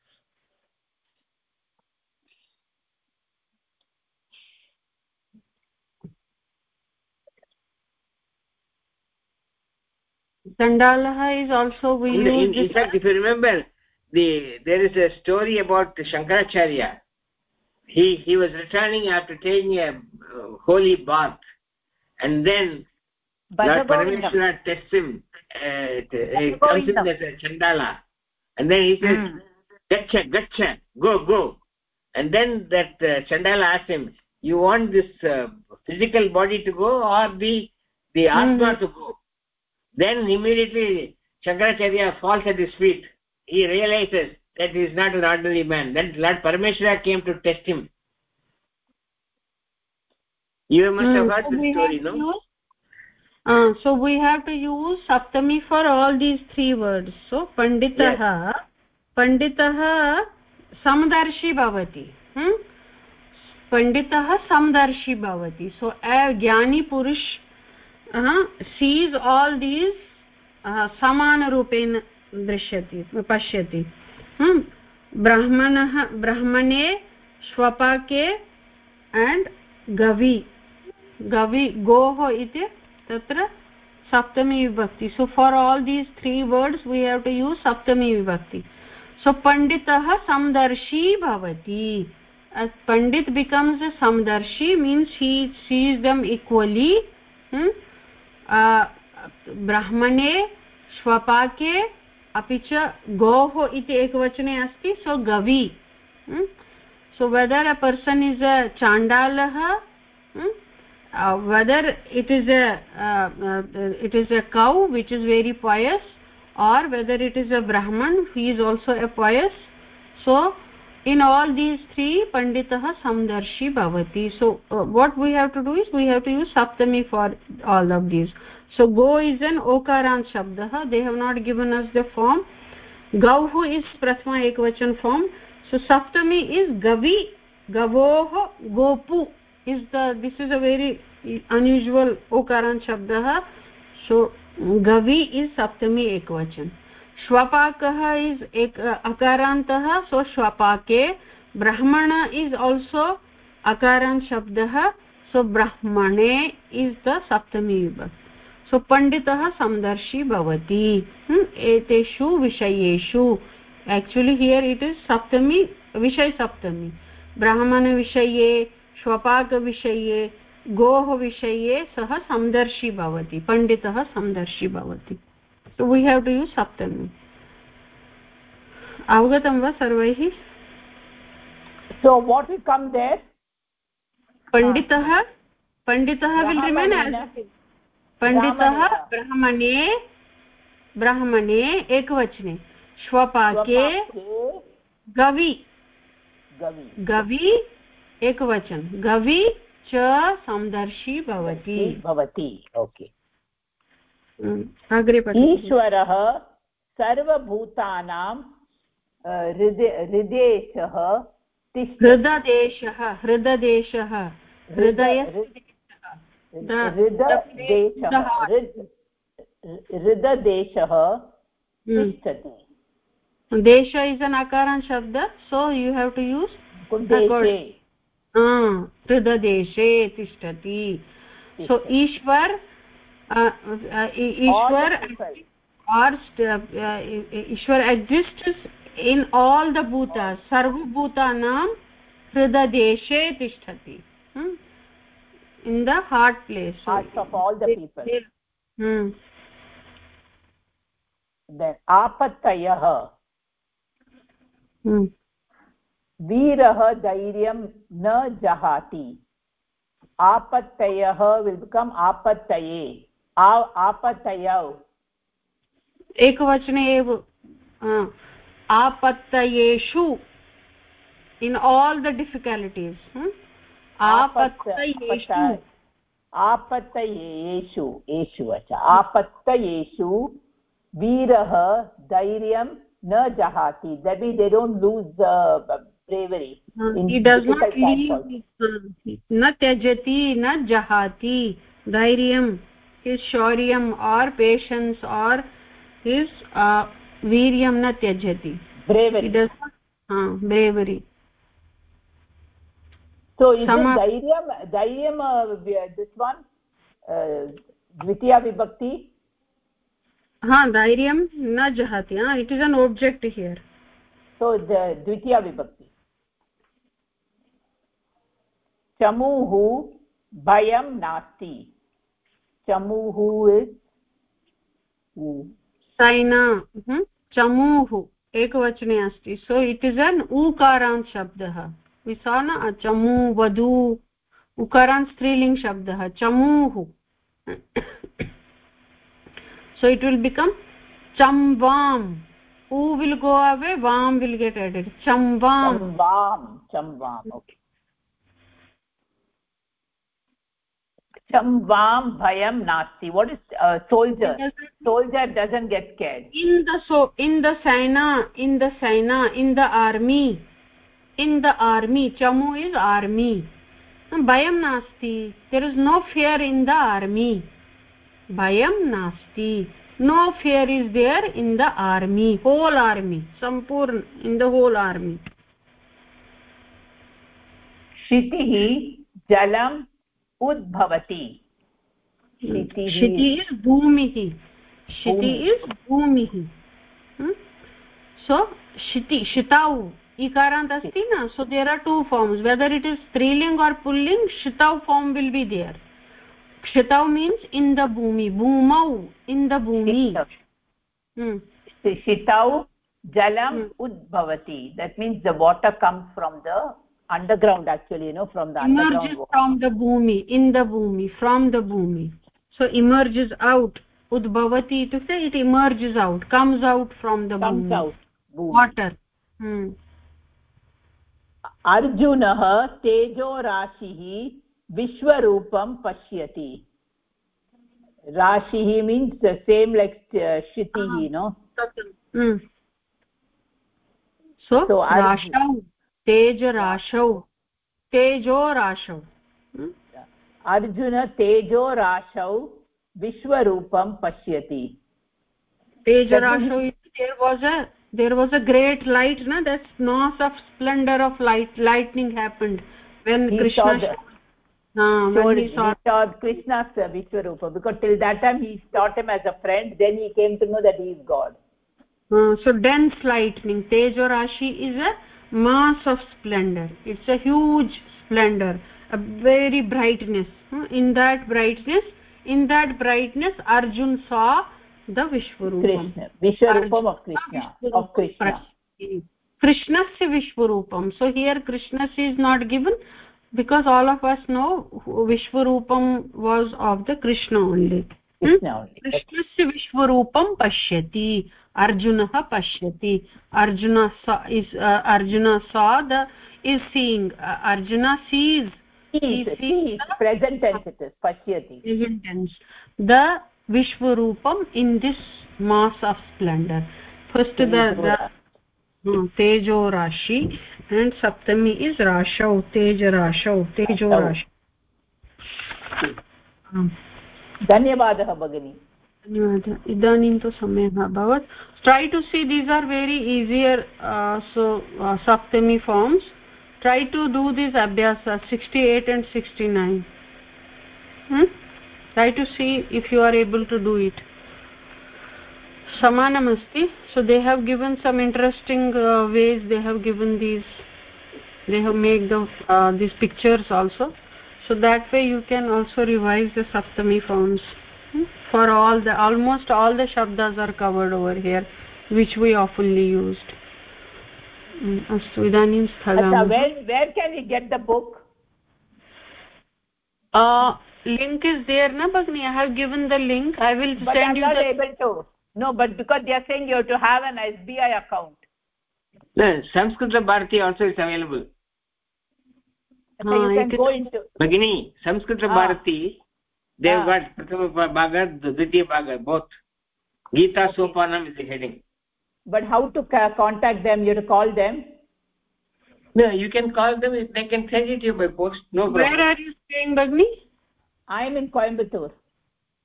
Chandalah is also we in, in, in fact if you remember the there is a story about shankaracharya he he was returning after taking a uh, holy bath. And then Lord Parameshwara tests him uh, uh, comes in as a chandala. And then he says mm. gacha gacha go go. And then that uh, chandala asks him you want this uh, physical body to go or the the atma mm. to go? Then immediately shankaracharya falls at his feet. He realizes that he is not an ordinary man then lord parameshwara came to test him you must have Hmm, heard so this story no use- uh, so we have to use saptami for all these three words so panditah yes. panditah samdarshi bhavati hmm? panditah samdarshi bhavati so a jnani purush uh, sees all these uh, समानरूपेण दृश्यति पश्यति hmm? ब्राह्मणः ब्राह्मणे श्वपाके and Gavi, गवि, गोः इति तत्र सप्तमी विभक्ति. So for all these three words we have to use सप्तमी विभक्ति. So पण्डितः समदर्शी भवति. Pandit becomes Samdarshi means he sees them equally ब्राह्मणे, श्वपाके अपि च गोः इति एकवचने अस्ति so Gavi so whether a person is a चाण्डालः whether it is a it is a cow which is very pious or whether it is a Brahman he is also a pious so in all these three पण्डितः समदर्शी भवति so what we have to do is we have to use Saptami for all of these so go is an okarant shabdah they have not given us the form gauh is prathama ekvachan form so saptami is gavi gavoh gopu is the this is a very unusual okarant shabdah so gavi is saptami ekvachan श्वपाकः is एक अकारान्तः सो श्वपाके ब्राह्मण is also अकारान्त शब्दः सो ब्राह्मणे is the सप्तमी विभक्ति so पण्डितः समदर्शी भवति। एतेषु विषयेषु। एक्चुलि हियर् इट् इस् सप्तमी विषयसप्तमी। ब्राह्मणविषये श्वपाकविषये गोः विषये सः समदर्शी भवति पण्डितः समदर्शी भवति। So we have to use saptami avgatam va sarvaiः so what will come there? panditah panditah will remain as ब्राह्मणे brahmane brahmane श्वपाके गवि। गवि। गवि एकवचन। गवि च समदर्शी भवति। भवति। ओके। अग्रे ईश्वरः सर्वभूतानां हृदेशः हृददेशः हृददेशः। हृदय देश इस् अन् अकारान् शब्द so you have to use हृदेशे तिष्ठति। सो ईश्वर ईश्वर ईश्वर एक्सिस्ट् इन् आल् द भूता सर्वभूतानां हृदेशे तिष्ठति। In the heart place. So of all the people. hmm. then आपत्तयः hmm. वीरः धैर्यं न जहाति आपत्तयः विल् बिकम् आपत्तये आपत्तयौ एकवचने एव आपत्तयेषु इन् आल् द डिफिकल्टीस् आपत्तयेषु। एषु वच। आपत्तयेषु वीरः धैर्यं न जहाति। दबि दे डोण्ट् लूस् न त्यजति न जहाति धैर्यं हिस् शौर्यम् आर् पेशन्स् आर् हिस् वीर्यं न त्यजति bravery bravery so is Sama, dhairyam dhairyam uh, this one uh, dvitiya vibhakti ha dhairyam na jahati ha it is an object here so the dvitiya vibhakti chamuhu bhayam nasti chamuhu is सैना चमूः एकवचने अस्ति सो it is an ऊकारान्त् शब्दः विसा न चमू वधू उकारान्त् स्त्रीलिङ्ग् शब्दः चमूः सो इट् विल् बिकम् चम्वाम् u will go away vam will get added chamvam chamvam chamvam okay chamvam bhayam nasti what is uh, soldier soldier doesn't get scared in the so in the saina in the saina in the army in the army chamu is army bhayam nasti there is no fear in the army bhayam nasti no fear is there in the army whole army sampurn in the whole army shitihi jalam उद्भवति क्षिति is भूमिः क्षिति is भूमिः सो Kshitiz ekarant asti na so there are two forms whether it is striling or pulling shitau form will be there. Shitau means in the bhumi bhumau in the bhumi hmm. Shitau jalam hmm. udbhavati. That means the water comes from the underground actually you know from the emerges underground from the bhumi in the bhumi from the bhumi so emerges out. Udbhavati to say it emerges out comes out from the comes bhumi out. Boom. water. Hmm. अर्जुनः तेजोराशिः विश्वरूपं पश्यति। राशिः means same like क्षितिः no so rashau तेजराशौ तेजोराशौ। अर्जुन तेजोराशौ विश्वरूपं पश्यति। तेजराशौ there was a great light na that snows of splendor of light lightning happened when he krishna saw the, uh, when he saw, he saw krishna's vishwarupa. Because till that time he thought him as a friend then he came to know that he is god. Uh, so dense lightning tejo rashi is a mass of splendor. It's a huge splendor a very brightness. In that brightness in that brightness arjun saw कृष्णस्य विश्वरूपं so here कृष्णस् is not given because all of us no विश्वरूपं was of the Krishna only कृष्णस्य विश्वरूपं पश्यति अर्जुनः पश्यति Arjun saw Arjun saw the is seeing Arjun sees the विश्वरूपम् in this mass of splendour first the तेजो राशि and saptami is rashau tej rashau tejo rashi. धन्यवादः भगिनी। धन्यवादः। इदानीं तु समयः अभवत्। Try to see these are very easier so Saptami forms try to do this अभ्यास sixty eight and sixty nine Try to see if you are able to do it समानमस्ति so they have given some interesting uh, ways they have given these they have made the uh, these pictures also so that way you can also revise the saptami forms hmm? for all the almost all the shabdas are covered over here which we oftenly used अस्तु इदानीं स्थगामः where where can we get the book uh link is there na bagni i have given the link. I will but send I'm you not the able to. No but because they are saying you have to have an sbi account. No sanskrit bharati also is available. So you ah, can go into bagini sanskrit ah. bharati they have ah. got prathama bhaga dvitiya bhaga both. Gita okay. sopanam is the heading. But how to contact them? You have to call them? No you can call them. If they can send it to you by post. No problem. where are you staying bagni i am in coimbatore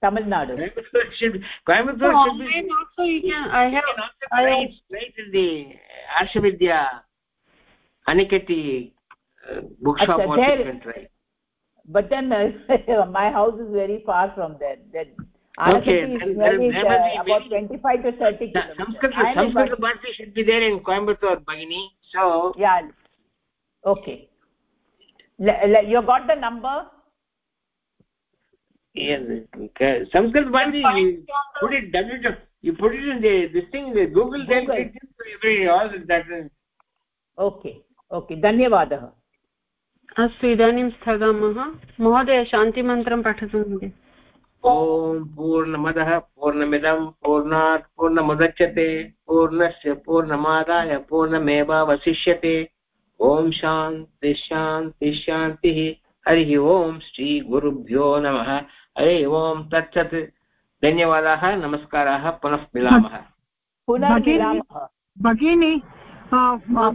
tamil nadu. Coimbatore should coimbatore no, should be also you can i have you can also I have, right in the arshavidya anikati bookshop Achha, also there, you can try but then uh, *laughs* my house is very far from there. That okay then, then, is, then uh, about 25 to 30 kilometers. Sanskrit sanskrit bharati should be there in coimbatore bagini so yeah. Okay. You got the number? yes sanskrit bharati you put it w you put it in the this thing the google, google. then it every all that okay okay धन्यवादः। अस्तु इदानीं स्थगामः। महोदय शान्तिमन्त्रं पठतु महोदय। ॐ पूर्णमदः पूर्णमिदं पूर्णात् पूर्णमुदच्यते पूर्णस्य पूर्णमादाय पूर्णमेवावशिष्यते। ॐ शान्ति शान्ति शान्तिः। हरिः ओम् श्रीगुरुभ्यो नमः। हरिः ओम् तत्सत् धन्यवादाः नमस्काराः पुनः मिलामः। पुनर्मिलामः। भगिनी